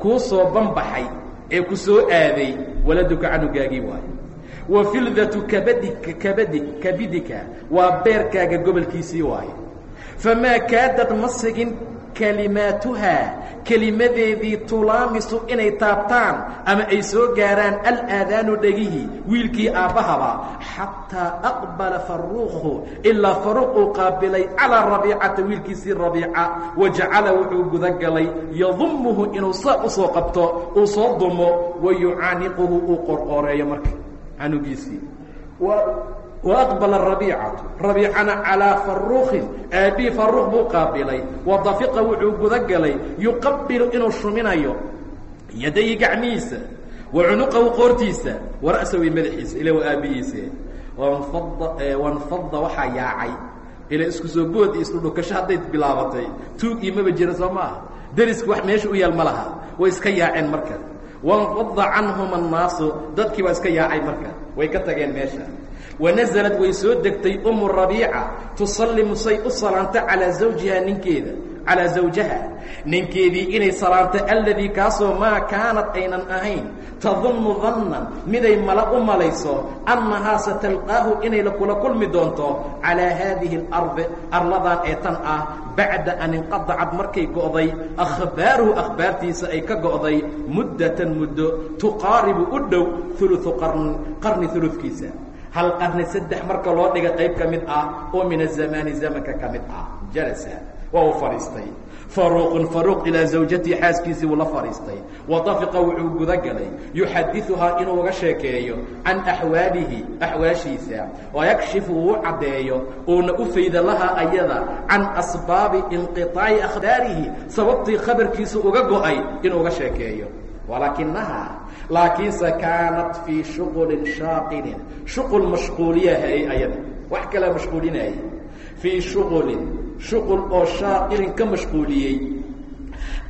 kuu soo banbaxay ee ku soo aaday waladuka canugaagii waayo wa fildatu kabadika kabadi kabidika. Waa beerkaaga gobolkiisii waayo famaa kaadad ma sigin kalimaatuhaa kelimadeedii tulaamisu inay taabtaan ama ay soo gaaraan alaadaanu dhegihii wiilkii aabbahaba xataa aqbala faruuqu ilaa faruuq uu qaabilay calaa rabiicata wiilkiisii rabiica. Wajacala wuxuu gudagalay yadumuhu inuu saa u soo qabto uu soo dumo wa yucaaniquhu uu qorqoreeyo marka canugiisii. Waaqbala rabiicatu. Rabiicana calaa faruuqin aabbihi faruuq buu qaabilay. Wadafiqa wuxuu guda galay yuqabilu inuu shuminayo. Yadayhi gacmihiisa. Wa cunuqahu qoortiisa. Wa ra'sahu madaxiisa. Ila wa aabbihiise wanfada wanfada waxaa yaacay. Ila isku soo good iyo isku dhukasho hadday bilaabatay. Tuug iyo maba jira soo maaha. Deriska wax meesha u yaal ma laha. Way iska yaaceen marka wanfada canhum الnaasu dadkii baa iska yaacay marka way ka tageen meesha wanazlad way soo degtay umu rabiica tusallimu say u salaanto calaa zawjiha ninkeeda calaa zawjaha ninkeedii inay salaanto alladii kaasoo maa kaanad aynan ahayn tadunnu dannan miday mala u malayso annahaa satalqaahu inay kula kulmi doonto calaa haadihi اlardi arladan ee tan ah bacda an inqadacad markay go'day akhbaaruhu akhbaartiisa ay ka go'day muddatan muddo tuqaaribu u dhow uluثu qarn qarni uludkiisa hal qarni saddex marka loo dhiga qayb ka mid ah oo min azamaani zamanka ka mid ah jalasa waa uu fadhiistay. Faruuqun faruuq ilaa zawjatii xaaskiisii wuu la fadhiistay. Wadafiqa wuxuu guda galay yuxadiثuhaa inuu uga sheekeeyo can axwaalihi axwaashiisa. Wayakshifu uu caddeeyo. Uuna u fayda lahaa ayada can asbaabi inqiطaaci akhbaarihi sababtii khabarkiisu uga go'ay inuu uga sheekeeyo. Walaakinahaa laakiinse kaanat fii shuqulin shaaqilin shuqul mashquuliyahay ayada. Wax kalea mashquulinayay fii shuqulin shuqul oo shaaqilin ka mashquuliyey.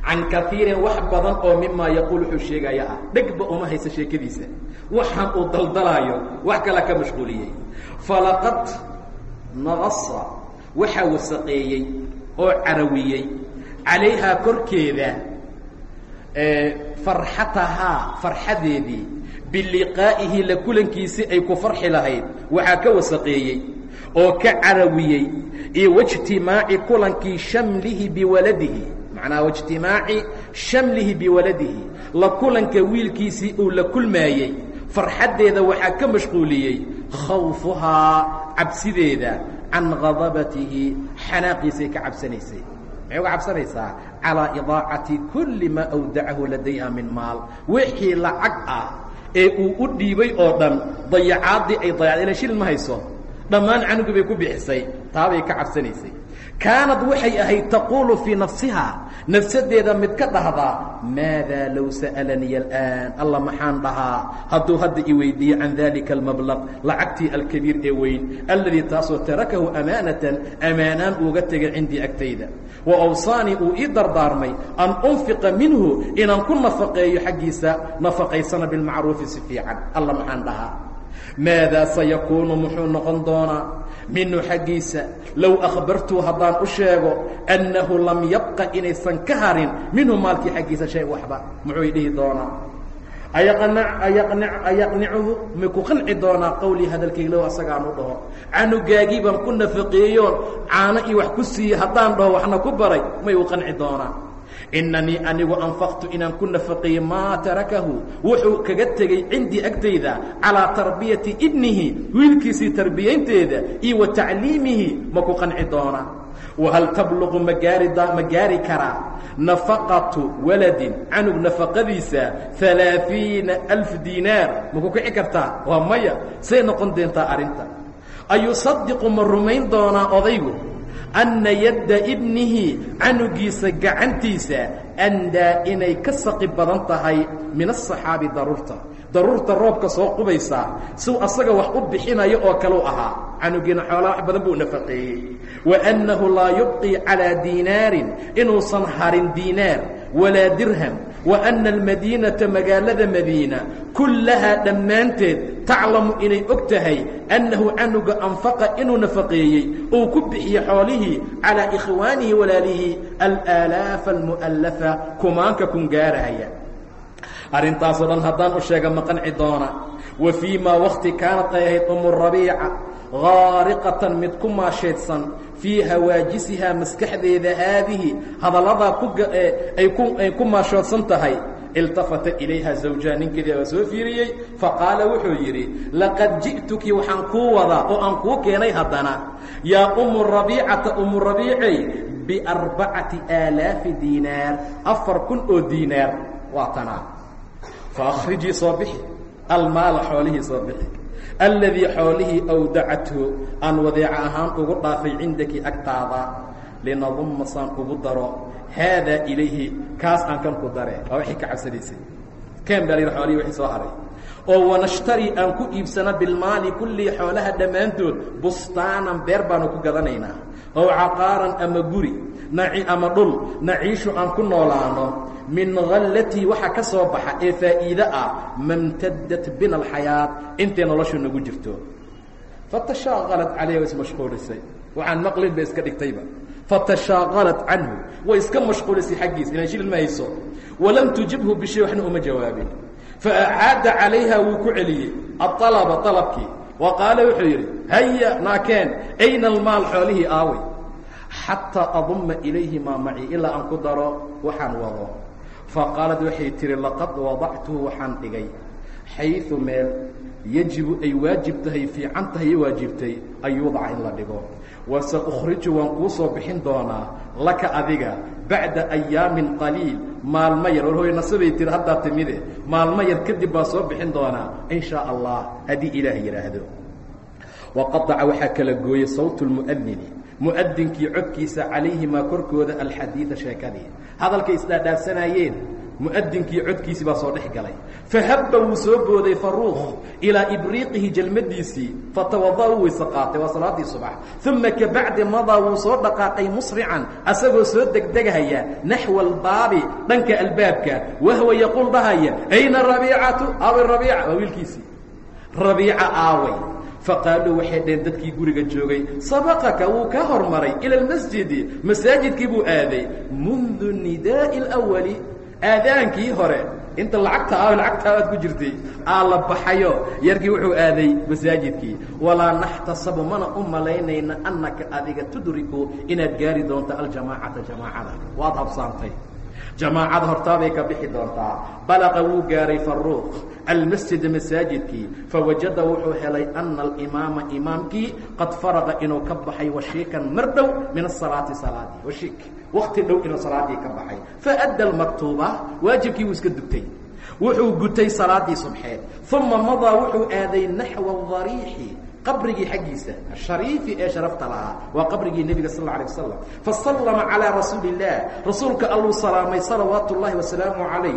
Can kaiirin wax badan oo mimaa yaquul wuxuu sheegaya ah dhegba uma haysa sheekadiisa. Waxaan uu daldalaayo wax kalea ka mashquuliyey. Falaqad naqasa waxaa wasaqeeyey oo carawiyey. Calayhaa korkeeda farxatahaa farxadeedii biliqaa'ihi la kulankiisii ay ku farxi lahayd waxaa ka wasaqeeyey oo ka carawiyey iyo waijtimaaci kulankii shamlihi biwaladihi. Macnaha waijtimaaci shamlihi biwaladihi. La kulanka wiilkiisii uu la kulmaayey farxaddeeda waxaa ka mashquuliyey khawfuhaa cabsideeda can khadabatihi xanaaqiisay ka cabsanaysay. Maxay uga cabsanaysaa calىa idaacati kuli maa awdacahu ladayha min maal. Wixii lacag ah ee uu u dhiibay oo dhan dayacaaddii ay dayacda ila shil ma hayso dhammaan canugi bay ku bixisay taabay ka cabsanaysay. Kaanad waxay ahayd taquulu fii nafsiha nafsadeeda mid ka dhahdaa maadaa low sa'alanii alآan alla maxaan dhahaa hadduu hadda i weydiiye can dalika almablaq lacagtii alkabiir ee weyn alladii taasoo tarakahu amaanatan amaanaan uuga tegay cindii agtayda. Wa awsaanii uu ii dardaarmay an unfiqa minhu inaan ku nafaqeeyo xaggiisa nafaqaysana bilmacruufi si fiican alla maxaan dhahaa maadaa sayakuunu muxuu noqon doonaa minhu xaggiisa low akhbartuu haddaan u sheego annahu lam yabqa inaysan ka harin minhu maalkii xaggiisa shay waxba muxuu dhihi doonaa ayaqnicuhu maku qanci doonaa qawlii hadalkayga low asagaan u dhaho canugaagii baan ku nafaqeeyoon caano iyo wax ku siiyey haddaan dhaho waxna ku baray may u qanci doonaa inanii anigu anfaqtu inaan ku nafaqeeyey maa tarakahu. Wuxuu kaga tegey cindii agtayda calىa tarbiyati ibnihi wiilkiisii tarbiyaynteeda iyo wa tacliimihi. Ma ku qanci doona wahal tabluqu ma gaari karaa? Nafaqatu waladin canug nafaqadiisa alaaثiina alf diinaar ma ku kici kartaa? Waa maya. Say noqon doontaa arrinta. Ayusadiqu ma rumayn doonaa odaygu anna yadda ibnihi canugiisa gacantiisa andaa inay ka saqi badan tahay min asaxaabi daruurta. Daruurta roobka soo qubaysaa siu asaga wax u bixinayo oo kaleu ahaa. Canugiina xoolaa wax badan buu nafaqeeyey. Wa annahu laa yubqii calaa diinaarin inuusan harin diinaar walaa dirham anna almadiinata magaalada madiina kullahaa dhammaanteed taclamu inay og tahay annahu canuga anfaqa inuu nafaqeeyey uu ku bixiye xoolihii calaa ikhwaanihi walaalihii alaalaafa almu'allafa kumaanka kun gaarahaya. Arrintaasoo dhan haddaan u sheega ma qanci doona wa fii maa wakti kaanad ay ahayd umu rabiica haariqatan mid ku maasheedsan fii hawaajisihaa maskaxdeeda haadihi hadalladaa kuay ku maashoodsan tahay. Iltafata ilayha zawjaha ninkeedii waa soo fiiriyey. Faqaala wuxuu yidhi laqad ji'tuki waxaan kuu wadaa oo aan kuu keenay haddana. Yaa umu rabiicata umu rabiicay biarbacati aalaafi diinaar afar kun oo diinaar waa tanaa. Faakrijii soo bixi almaala xoolihii soo alladii xoolihii awdacathu aan wadeeco ahaan ugu dhaafay cindaki agtaada linadumma saan ugu daro haadaa ilayhi kaas aan kan ku dare. Waa waxay ka cabsanaysay keen baa layidhi xoolihii wixii soo haray. Oo wanashtari aan ku iibsana bilmaali kullii xoolaha dhammaantood bustaanan beer baanu ku gadanaynaa. Ow caqaaran ama guri ama dhul naciishu aan ku noolaano min hallatii waxa ka soo baxa ee faa'iide ah mamtadat bina alxayaat intay noloshu nagu jirto. Fatashaaqalat calayha way ismashquulisay waxaan maqlin bay iska dhigtayba. Fatashaaqalat canhu way iska mashquulisay xaggiisa ilan shilin ma walam tujibhu bishay waxna uma jawaabin. Faacaada calayha wuu ku celiyey aطalaba طalabkii wa wuxuu yidhi haya naakeen ayna almaal xoolihii aaway xataa aduma ilayhi maa maci ilaa aan ku daro waxaan wado. Faqaalad waxay tihi laqad wadactuhu waxaan dhigay. Xayu meel yajibu ay waajib tahay fiican tahay waajibtay an yuudaca in la dhigo. Wase ukhriju waan kuu soo bixin doonaa laka adiga bacda ayaamin qaliil maalmo yar. War hoy nasabay tiri haddaa timide maalmo yar kadib baa soo bixin doonaa in allah haddii ilaah yidhaahdo waqadaca waxaa kala gooyey sawtu lmu'adini mu'adinkii codkiisa calayhimaa korkooda alxadiida sheekadii. Hadalkay isdhaadhaafsanaayeen mu'adinkii codkiisii baa soo dhex galay. Fahabba wuu soo booday faruuq ilaa ibriiqihi jalmadiisii fatawada u weyse qaatay waa salaaddii subax. Uma kabacdi madaa wuu soo dhaqaaqay musrican asagoo soo degdegahaya naxwa albaabi dhanka albaabka. Wahwa yaquul dhahaya ayna rabiicatu? Aaway rabiica waa wiilkiisii. Rabiica aaway faqaaluu waxay dhaheen dadkii guriga joogay sabaqaka wuu kaa hormaray ila almasjidi. Masaajidkii buu aaday. Mundu nidaa'i اlawali aadaankii hore inta lacagta a lacagtaa aad ku jirtay aa la baxayo. Yarkii wuxuu aaday masaajidkii walaa naxtasabu mana u malaynayna annaka adiga tudriku inaad gaari doonto aljamaacata jamaacada. Waad habsaantay jamaacada hortaaday ka bixi doontaa. Balaqa wuu gaaray faruuq almasjida masaajidkii. Fawajada wuxuu helay ana alimaama imaamkii qad faraqa inuu ka baxay washiikan mar dhow min asalaati salaadii washiik wakti dhow inuu salaadii ka baxay. Faadda almaktuuba waajibkii wuu iska dugtay wuxuu gutay salaadii subxeed. Uma madaa wuxuu aaday naxwa dariixi qabrigii xaggiisa shariifi ee sharafta lahaa waa qabrigii nebiga sal alay wasalam fasallama calaa rasuuli اllaah rasuulka alluu salaamay salawaatu اllahi wasalaamu calayh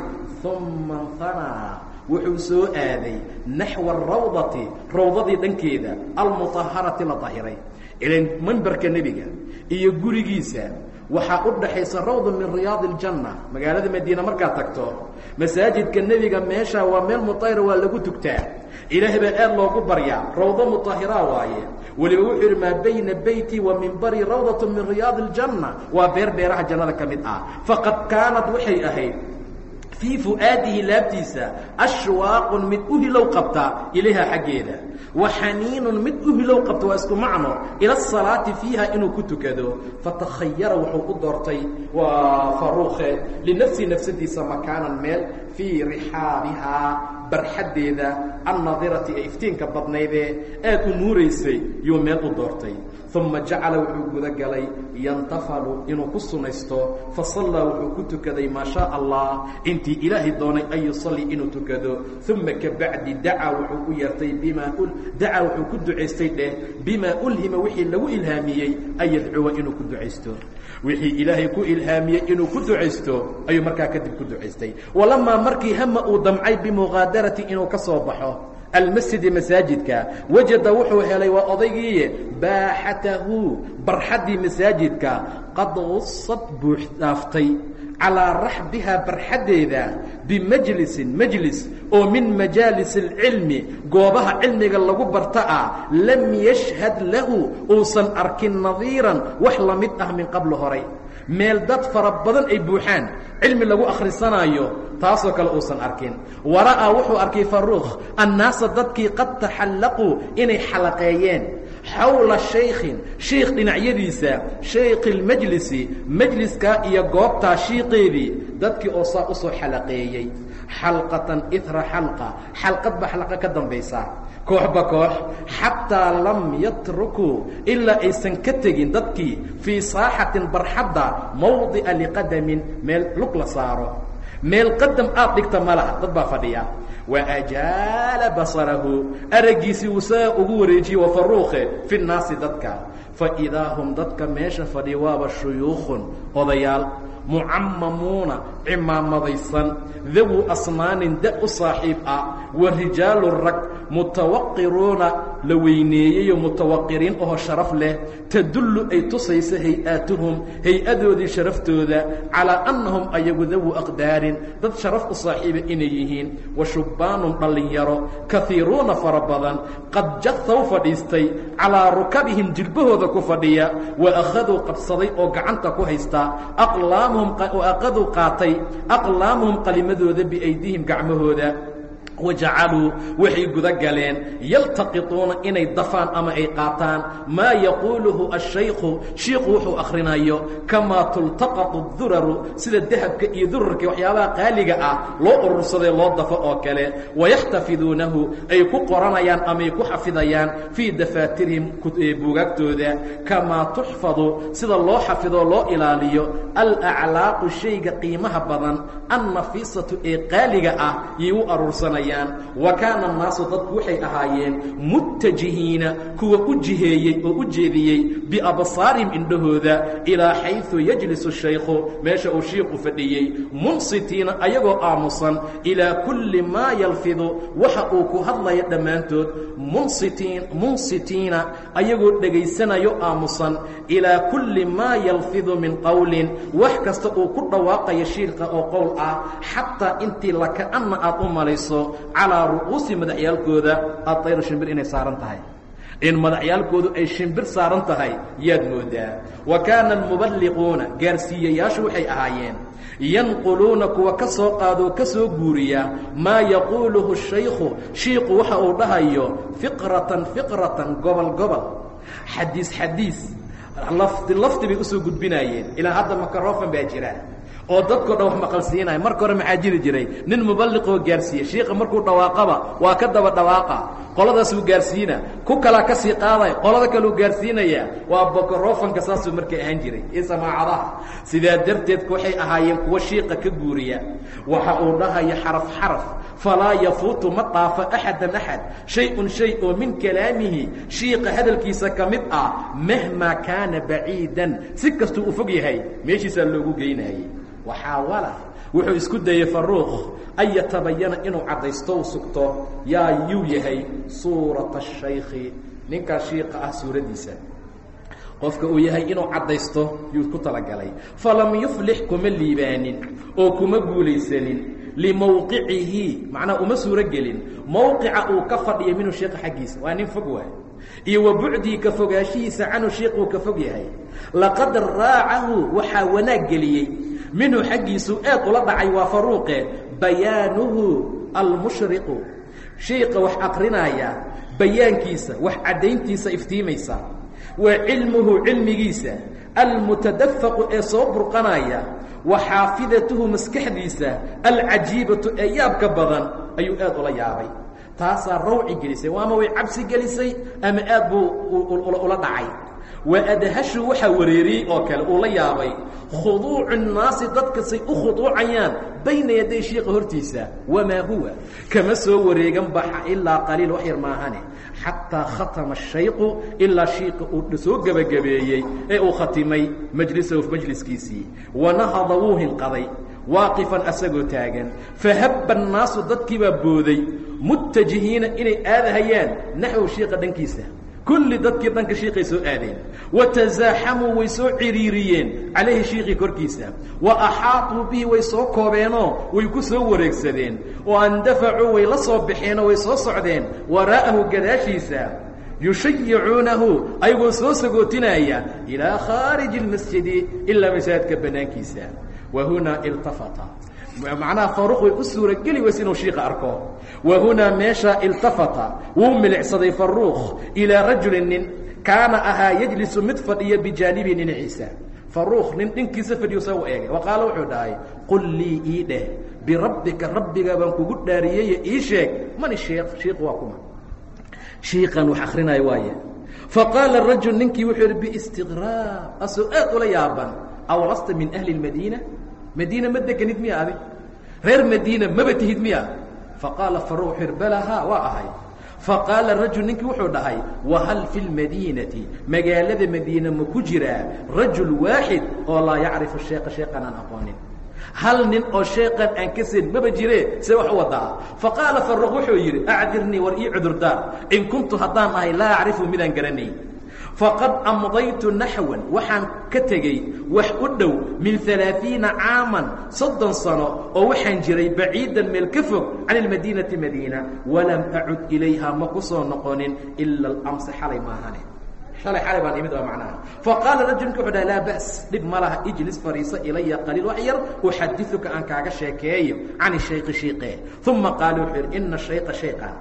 uma nfanaa wuxuu soo aaday naxwa arawdati rawdadii dhankeeda almuطaharati la dahiray ilan memberka nebiga iyo gurigiisa waxaa u dhaxaysa rawda min riyaadi اljanna magaalada madiina markaad tagto masaajidka nebiga meesha waa meel muطahira waa lagu tugtaa ilaahay baa aad loogu baryaa rawdo muطahiraa waaye weliba wuxuu yidhi maa bayna beyti wa minbari rawdaة min riyaadi اljanna waa beer beeraha jannada ka mid ah faqad kaanad waxay ahayd fii fu'aadihi laabtiisa ashwaaqun mid u hilow qabtaa ilayha xaggeeda wa xaniinun mid u hilow qabto waa isku macno ila asalaati fiiha inuu ku tukado fatakhayara wuxuu u doortay waa faruukhe linafsihi nafsadiisa makaanan meel fii rixaabihaa barxaddeeda annadirati ee iftiinka badnaydee aad u nuuraysay yuu meel u doortay. Uma jacala wuxuu guda galay yantafalu inuu ku sunaysto. Fasallaa wuxuu ku tukaday maa shaa allah intii ilaahay doonay an yusalli inuu tukado. Uma kabacdi dacaa wuxuu u yeertay bimaa dacaa wuxuu ku ducaystay dheh bimaa ulhima wixii lagu ilhaamiyey an yadcuwa inuu ku ducaysto wixii ilaahay ku ilhaamiyey inuu ku ducaysto ayuu markaa kadib ku ducaystay. Walamaa markii hama uu damcay bimuqaadarati inuu ka soo baxo almasjidi masaajidka wajada wuxuu helay waa odaygiiye baaxatahu barxaddii masaajidka qad usad buux calaa raxbihaa barxaddeeda bimajlisin majlis oo min majaalis اlcilmi goobaha cilmiga lagu barta ah lam yashhad lahu uusan arkin nadiiran wax la mid ah min qablo horay. Meel dad fara badan ay buuxaan cilmi lagu akhrisanaayo taasoo kale uusan arkin. Wara'aa wuxuu arkay faruukh annaasa dadkii qad taxallaquu inay xalaqeeyeen xawla shaykhin shiikh dhinacyadiisa shaykhi اlmajlisi majliskaa iyo goobtaa shiiqeedii dadkii oo saa u soo xalaqeeyey. Xalqatan ira xalqa xalqadba xalqa ka dambaysa. Kooxba koox xataa lam yatrukuu ilaa aysan ka tegin dadkii fii saaxatin barxadda mawdica liqadamin meel lug saaro meel qadam aad dhigta ma laha dad baa fadhiya. Waajaala basarahu araggiisii uu saa ugu wareejiyey wa faruuqe fi nnaasi dadka. Faidaa hum dadka meesha fadhiya waaba shuyuukhun odayaal mucamamuuna cimaamadaysan dawu asnaanin da u saaxiib ah wa rijaalu rag mutawaqiruuna la weyneeyeyo mutawaqiriin oo sharaf leh tadullu ay tusaysa hay'aatuhum hay'adoodii sharaftooda calaa annahum ayagu dawu aqdaarin dad sharaf u saaxiiba inay yihiin wa shubbaanun dhallinyaro kaiiruuna fara badan qad jathaw fadhiistay calaa rukabihim jilbahooda ku fadhiya wa akhaduu qabsaday oo gacanta ku haysta aqlaamuhum oo aqaduu qaatay aqlaamuhum qalimadooda biaydihim gacmahooda wajacaluu waxay guda galeen yaltaqituuna inay dafaan ama ay qaataan maa yaquuluhu ashaykhu shiiku wuxuu akhrinayo kamaa tultaqatu duraru sida dahabka iyo durarka waxyaabaha qaaliga ah loo urursaday loo dafo oo kale wayaxtafiduunahu ay ku qoranayaan ama ay ku xafidayaan fii dafaatirihim buugaagtooda kamaa tuxfadu sida loo xafidoo loo ilaaliyo alaclaaqu shayga qiimaha badan annafiisatu ee qaaliga ah yay u aruursanayaan wa kaana annaasu dadku waxay ahaayeen muttajihiina kuwa u jiheeyey oo u jeediyey biabsaarihim indhahooda ilaa xayثu yajlisu shaykhu meesha uu shiiku fadhiyey munsitiina ayagoo aamusan ilaa kulli maa yalfidu waxa uu ku hadlaya dhammaantood munsitiin munsitiina ayagoo dhegaysanayo aamusan ilaa kulli maa yalfidu min qowlin wax kasta uu ku dhawaaqayo shiilka oo qowl ah xataa intii lakaana aad u malayso calaa ru'uusi madaxyaalkooda adayru shimbir inay saaran tahay. In madaxyaalkoodu ay shimbir saaran tahay yaad moodaa. Wa kaana almuballiquuna gaarsiiyayaashu waxay ahaayeen yanquluuna kuwa ka soo qaadoo ka soo guuriya maa yaquuluhu shaykhu shiiku waxa uu dhahayo fiqratan fiqratan gobol gobol. Xadiis xadiis. Lafdi lafdi bay u soo gudbinaayeen. Ilaa hadda makarofan baa jira oo dadkao dhan wax maqalsiinaya marka hore maxaa jiri jiray? Nin muballiqoo gaarsiiya. Shiika markuu dhawaaqaba waa ka daba dhawaaqa. Qoladaasuu gaarsiina. Ku kalaa ka sii qaadaya. Qolada kaleu gaarsiinaya. Waa bokorofanka saasuu markay ahaan jiray. Iyo samaacadaha. Sidaa darteed waxay ahaayeen kuwa shiiqa ka guuriya. Waxa uu dhahaya xaraf xaraf. Falaa yafuutu ma dhaafo axadan axad. Shay-un shay oo min kalaamihi. Shiiqa hadalkiisa ka mid ah mahmaa kaana baciidan. Si kastuu u fog yahay meeshiisaa loogu geynayay waxaawala wuxuu isku dayey faruuq an yatabayana inuu caddaysto u sugto. Yaa yuu yahay suurata shaykhi. Ninkaa shiiqa ah suuraddiisa qofka uu yahay inuu caddaysto yuu ku talagalay. Falam yuflix kuma liibaanin oo kuma guulaysanin. Limowqicihi macnaha uma suuro gelin mowqica uu ka fadhiya minhu iyo wa ka fogaashihiisa canhu sheik uu ka fog laqad raacahu waxaa wanaag geliyey minhu xaggiisu aad ula dhacay waa faruuqe bayaanuhu almushriqu. Shiika wax akrinaya bayaankiisa wax caddayntiisa iftiimaysa. Wa cilmuhu cilmigiisa almutadafaqu ee soo burqanaya wa xaafidatuhu maskaxdiisa alcajiibatu ee yaabka badan ayuu aad ula yaabay. Taasaa rawci gelisay ama way cabsi gelisay ama aad buu ula dhacay wa adhashu waxaa wareeriyey oo kale uu la yaabay khuduucu nnaasi dadkasay u khuduucayaan bayna yaday shiika hortiisa wamaa huwa? Kama soo wareegan baxa ilaa qaliil wax yar maahane. Xataa khatama shayqu ilaa shiika uu soo gebagabeeyey ee uu khatimay majlisahu majliskiisii. Wanahada wuu hinqaday waaqifan asagoo taagan. Fahabba annaasu dadkiibaa booday muttajihiina inay aadahayaan naxwu shiika dhankiisa kulli dadkii dhanka shiikay soo aadeen. Wa tasaaxamuu way soo ciriiriyeen calayhi shiikii korkiisa. Wa axaaطuu bihi way soo koobeenoo way ku soo wareegsadeen. Oo andafacuu way la soo baxeenoo way soo socdeen. Waraa'ahu gadaashiisa yushayicuunahu ayagoo soo sagootinaya ilaa khaariji اlmasjidi ilaa masaajidka bannaankiisa. Wa hunaa iltafata macnaha faruq way u suurageli wayse inuu shiika arko. Wa hunaa meeshaa iltafata wuu milicsaday faruuq ilaa rajulin nin kaana ahaa yejlisu mid fadhiya bijaanibi dhinaciisa faruuq nin dhinkiisa fadhiyo sa u eegay. Wa wuxuu dhahay qul lii ii dheh birabbika rabbiga baan kugu dhaariyeye ii sheeg. Mani sheekh shiik waa kuma shiikan wax akrinaya waaye. Faqaala rajul ninkii wuxuu yihi biistiqraab asoo aad ula yaaban aw lasta min ahli اmadiina madiina ma deganid miya adig reer madiina maba tihid miya? Faqaala faruq wuxuu yidhi bala haa waa ahay. Faqaala rajul ninkii wuxuu dhahay wahal fi lmadiinati magaalada madiina ma ku jiraa rajul waaxid oo laa yacrifu sheeka sheekan aan aqoonin. Hal nin oo sheekan aan ka sin maba jire see wax u wadaa faqaala faruq wuxuu yidhi acdirnii war ii cudurdaar. In kuntu haddaan ahay laa acrifu midaan garanay faqad amdaytu naxwan waxaan ka tegey wax u dhow min alaaثiina caaman soddon sano oo waxaan jiray baciidan meel ka fog can almadiinati madiina walam acud ilayha ma ku soo noqonin ila alamse xalay maahane halay xalay baan imid manaha faqaala rajulka wuxu dhaha laa ba's dhib ma laha ijlis fariiso ilaya qaliil wax yar uxadiuka aan kaaga sheekeeyo can shayqi shayqe uma qaala wuxuu yidhi ina shayqa shayqan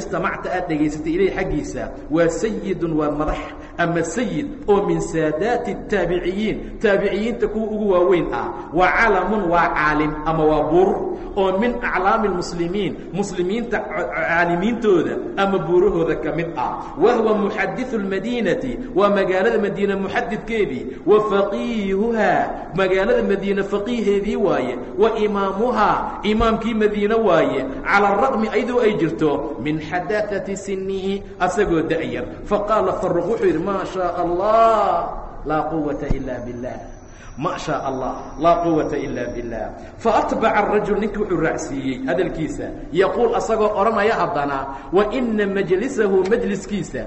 istamacta aad dhegaysatay ilayh xaggiisa waa sayidun waa madax ama sayid oo min saadaati taabiciyiin taabiciyiinta kuwa ugu waaweyn ah wa calamun waa caalim ama waa buur oo min aclaami muslimiin muslimiinta caalimiintooda ama buurahooda ka mid ah wahwa muxadiu madiina madiinati waa magaalada madiine muxadidkeedii wa faqiihuhaa magaalada madiine faqiiheedii waaye. Wa imaamuhaa imaamkii madiine waaye. Cala araqmi aydoo ay jirto min xadaaati sinihi asagoo da'yar. Faqaala faruq wuxuu yidhi maa shaa allah laa quwata ila biاllah ma shaa allah laa quwata ila biاllah faatbaca arajul ninkii wuxuu raacsiiyey hadalkiisa. Yaquul asagoo odhanaya haddana wa ina majlisahu majliskiisa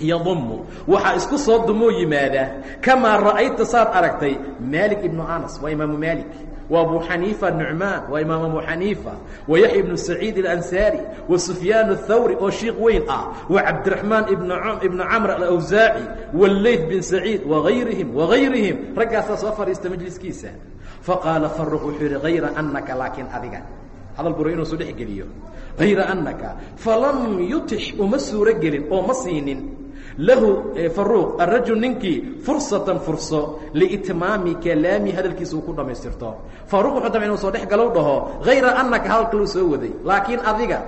yadumu waxaa isku soo dumoo yimaada kamaa ra'ayta saad aragtay maalik ibnu anas waa imaamu maalik wa abu xaniifa nucmaan waa imaam abu xaniifa wa yaxya ibnu saciid alansaari wa sufyaan athawri oo shiik weyn ah wa cabdiraxmaan ibnu camr alawsaaci walleyth bin saciid wahayrihim wahayrihim raggaasaa soo fadhiista majliskiisa. Faqaala faruq wuxuu yidhi hayra anaka laakiin adiga. Hadal buro inuu soo dhex geliyo hayra anaka falam yutix uma suuro gelin oo ma siinin lahu faruuq arajul ninkii fursatan furso liitmaami kalaami hadalkiisa uu ku dhammaystirto faruq wuxuu damca inuu soo dhex galow dhaho hayra anaka hadal kaluu soo waday. Laakiin adiga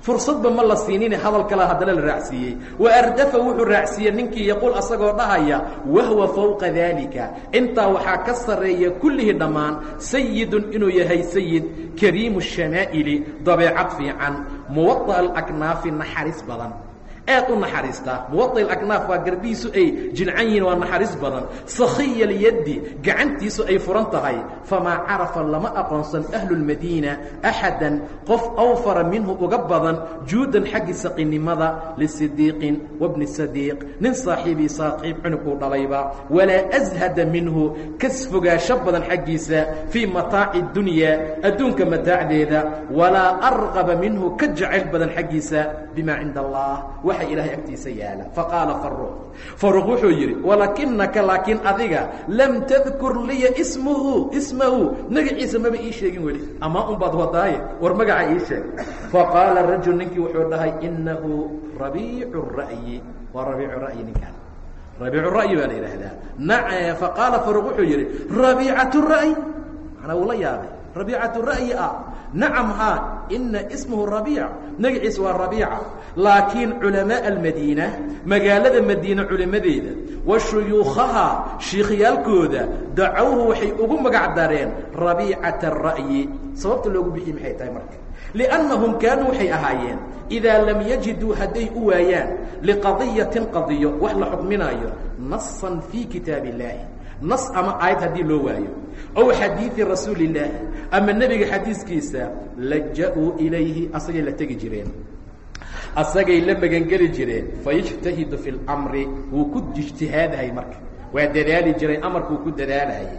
fursadba ma la siinine hadal kala haddana la raacsiiyey. Wa ardafa wuxuu raacsiiyey ninkii yaquul asagoo dhahaya wahwa fowqa daalika intaa waxaa ka sarreeya kullihii dhammaan sayidun inuu yahay sayid kariimu shamaa'ili dabeecad fiican muwada'a alaknaafi naxariis badan aad u naxariista muwaطi aknaaf waa garbihiisu ay jincan yihiin waa naxariis badan sakhiya lyaddi gacantiisu ay furan tahay famaa carafa lama aqoonsan ahlu اlmadiina axada qof awfara minhu uga badan juudan xaggii saqinimada lisidiiqin wabni sadiiq nin saaxiibii saaxiib cunug uu dhalayba walaa ashada minhu kas fogaasho badan xaggiisa fii mataaci اdunyaa adduunka mataacdeeda walaa arqaba minhu ka jacayl badan xaggiisa bima cinda allah waxa ilaahay agtiisa yaalla. Faqaala faruuq faruuq wuxuu yidhi walakinaka laakiin adiga lam tadkur liya ismuhu ismahu. Magaciisa maba ii sheegin weli amaa un baad wadaaye war magaca ii sheeg. Faqaala rajul ninkii wuxuu dhahay inahu rabiicu ra'yi waa rabiicu ra'yi ninkaan. Rabiicu ra'yi baa la yidhaahdaa. Na faqaala wuxuu yidhi rabiicatu ra'y manaa wuu la yaabay. Ra'yi nacam haa ina ismuhu rabiic magaciisa waa rabiica laakiin culamaa almadiina magaalada madiine culimmadeeda wa shuyuukhahaa shiikhyaalkooda dacawhu waxay ugu magac dareen rabiicata ra'yi sababta loogu bixiyey maxay tahay marka? Liannahum kaanuu waxay ahaayeen idaa lam yajiduu hadday u waayaan liqadiyatin qadiyo wax la xukminaayo nasan fii kitaab illaahi nas ama aayad haddii loo waayo ow xadiidi rasuuli illaahi ama nebiga xadiiskiisa laja-uu ilayhi asagay la tegi jireen asagay la magangeli jireen fayajtahidu fi اlmri wuu ku ijtihaadahay marka waa dadaali jiray amarkuu ku dadaalahayay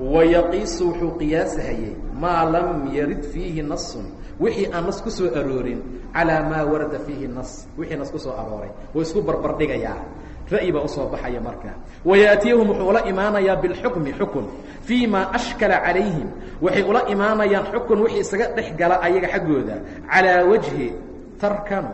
wayaqiisu wuxuu qiyaasahayey maa lam yarid fiihi nasun wixii aan nas ku soo aroorin calaa maa warada fiihi nas wixii nas ku arooray wuu isku barbardhigayaa ra'yi baa u soo baxaya marka. Wayaatiyahum wuxuu ula imaanayaa bilxukmi xukun fii maa ashkala calayhim. Waxay ula imaanayaan xukun wixii isaga dhex gala ayaga xaggooda. Calaa wajhi tarkanu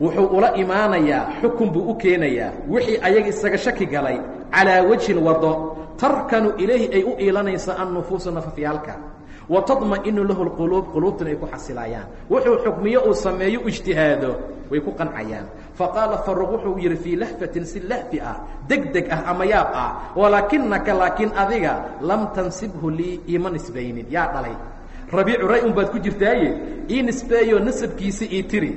wuxuu ula imaanayaa xukun buu u keenayaa wixii ayaga isaga shaki galay. Calaa wajhin wado. Tarkanu ilayhi ay u iilanaysa annufuusu nafafyaalka wa tadma'inu lahu lquluub quluubtuna ay ku xasilayaan. Wuxuu xukmiyo uu sameeyo ijtihaado way ku qancayaan faqaala faruq wuxuu yidhi fii lahfatin si lahfi ah deg deg ah ama yaab ah. Walaakinaka laakiin adiga lam tansibhu lii iima nisbaynin yaa dhalay rabiicu ray un baad ku jirtaaye? Ii nisbeeyo nasabkiisa ii tiri.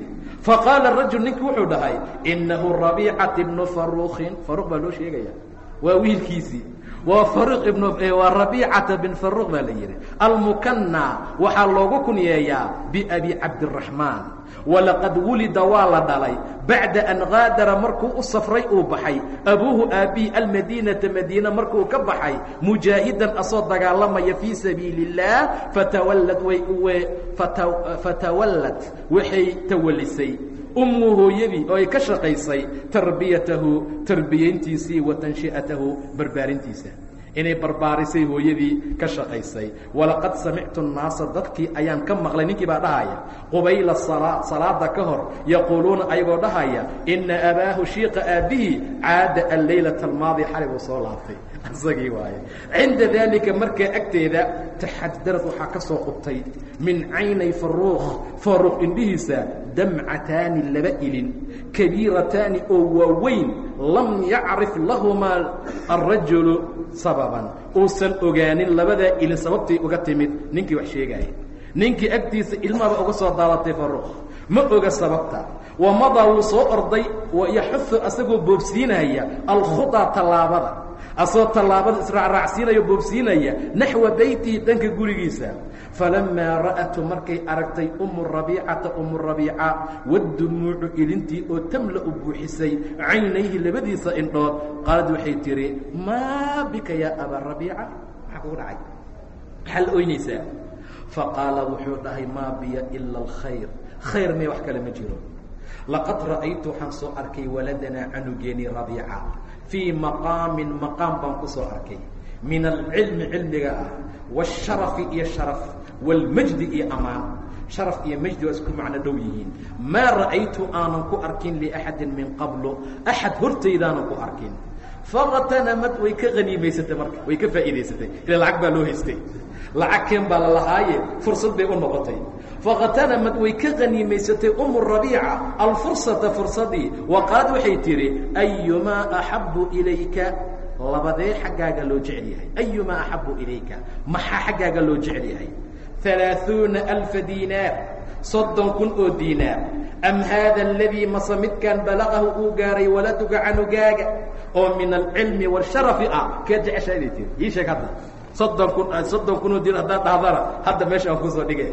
Faqaala rajul ninkii wuxuu dhahay innahu rabiicati bnu faruukin faruq baa loo sheegaya waa wiilkiisii waa waa rabiicata bin faruq baa la yidhi almukanna waxaa loogu kunyeeyaa biabi cabdiraxmaan walaqad wulida waa la dhalay bacda an gaadara markuu u safray uu baxay. Abuuhu aabbihi almadiinata madiina markuu ka baxay mujaahidan asoo dagaalamaya fii sabiili اllaah fatawallad way fatawallad waxay tawalisay ummu hooyadii oo ay ka shaqaysay tarbiyatahu tarbiyayntiisii wa tanshi'atahu barbaarintiisa. Inay barbaarisay hooyadii ka shaqaysay. Walaqad samictu الnaasa dadkii ayaan ka maqlay ninkii baa dhahaya qubayla salaa salaada ka hor yaquuluuna ayagoo dhahaya ina abaahu shiiqa aabbihii caada alleylata almaadi xalay buu soo laabtay isagii waaye cinda daalika markaa agteeda taxadarad waxaa ka soo qubtay. Min caynay faruuq faruuq indhihiisa damcataani laba ilin. Kabiirataani oo waaweyn lam yacrif lahumaa alrajulu sababan. Uusan ogaanin labadaa ilin sababtay uga timid ninkii wax sheegaya ninkii agtiisa ilmaba uga soo daadatay faruuq ma oga sababta wamadaa wuu soo orday yaxuhu asagoo boobsiinaya alkhudaa tallaabada. Asagoo tallaabada israacraacsiinayo boobsiinaya naxwa beytihi dhanka gurigiisa. Falamaa ra'atu markay aragtay umu rabiicata umu rabiica waddumuucu ilintii oo tamla u buuxisay caynayhi labadiisa indhood qaalad waxay tidhi maa bika yaa abaa rabiica? Maxaa kugu dhacay. Maxaa la oynaysaa. Faqaala wuxuu dhahay maa biya ila alkhayr. Khayr mee wax kale ma jiro laqad ra'aytu waxaan soo arkay waladanaa canugeeni rabiica. Fii maqaamin maqaam baan ku soo arkay. Min alcilmi cilmiga ah waasharafi iyo sharaf wاlmajdi iyo amaan. Sharaf iyo majdi waa isku macno dhow yihiin. Maa ra'aytu aanan ku arkin liaxadi min qablu. Axad hortaydaanan ku arkin. Faqtanamad way ka haniimaysatay marka way ka faa'iidaysatay. Ila lacag baa loo haystay. Lacag keen baa la lahaaye fursad bay u noqotay faqtanamad way ka haniimaysatay umu rabiica alfursata fursadii. Wa qaalad waxay tidhi ayumaa axabu ilayka? Labadee xaggaaga loo jecel yahay. Ayumaa axabu ilayka? Maxaa xaggaaga loo jecel yahay? Alaaثuuna alfa diinaar. Soddon kun oo diinaar. Am haada aladii mase midkaan balaqahu uu gaaray waladuga canugaaga oo min alcilmi wاsharafi ah. Keed jeceshaa inay tiri ii sheeg hadda. Soddon kun soddon kun oo diinaar haddaad dhahdana hadda meesha aan ku soo dhigay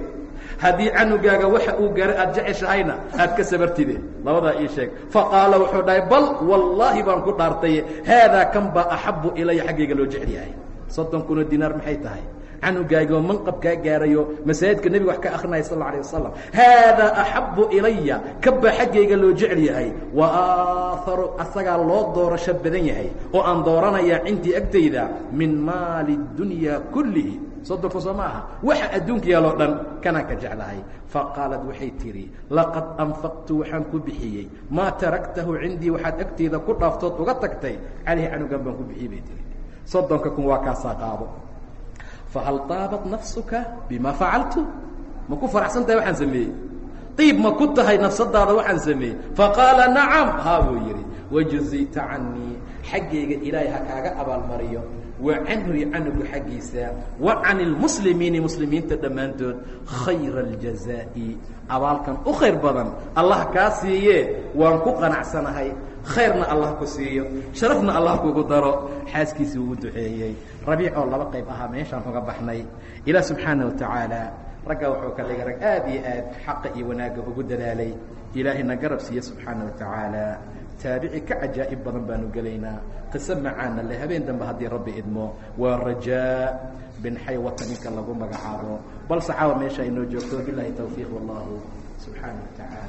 haddii canugaaga waxa uu gaaray aad jeceshahayna aad ka sabartide. Labadaa ii sheeg. Faqaala wuxuu dhahay bal wallaahi baan ku dhaartaye haadaa kan baa axabu ilaya xaggayga loo jecel yahay? Soddon kunoo dinaar maxay tahay? Canugaagoo manqab kaa gaarayo masaajidka nebiga wax ka akrinaya sal alla alay wasalam haadaa axabu ilaya kabaa xaggayga loo jecel yahay? Wa aatharu asagaa loo doorasho badan yahay oo aan dooranayaa cindii agtayda min maali dunyaa kullihi sodonka soo ma aha waxa adduunka yaaloo dhan kanaan ka jeclahay. Faqaalad waxay tidhi laqad anfaqtu waxaan ku bixiyey. Maa taraktahu cindii waxaad agteyda ku dhaaftood uga tagtay. Calayhi canugan baan ku bixiyey bay tihi soddonka kun waa kaasaa qaado. Fahal taabat nafsuka bima facaltu ma ku faraxsan tahay waxaan sameeyey. Iib ma ku tahay nafsadaada waxaan sameeyey. Faqaala nacam. Haa buu wa canri canuga xaggiisa wa can ilmuslimiini muslimiinta dhammaantood khayra aljazaa'i abaalkan u khayr badan allah kaa siiye waan ku qanacsanahay. Khayrna allah ku siiyo sharafna allah kugu daro. Xaaskiisii uu duceeyey. Rabiic oo laba qayb ahaa meeshaan uga baxnay. Ilaah subxaana wa tacaala. Ragga wuxuu ka dhigay rag aad iyo aad xaqa iyo wanaagga ugu dadaalay. Ilaahayna garab siiye subxaana wa tacaala taabici ka cajaa'ib badan baanu gelaynaa. Qiso macaana le habeen dambe haddii rabbi idmo waa rajaa bin xaywata ninka lagu magacaabo. Bal saxaaba meesha inoo joogto bilahi tawfiiq wallahu subxaana wa tacaala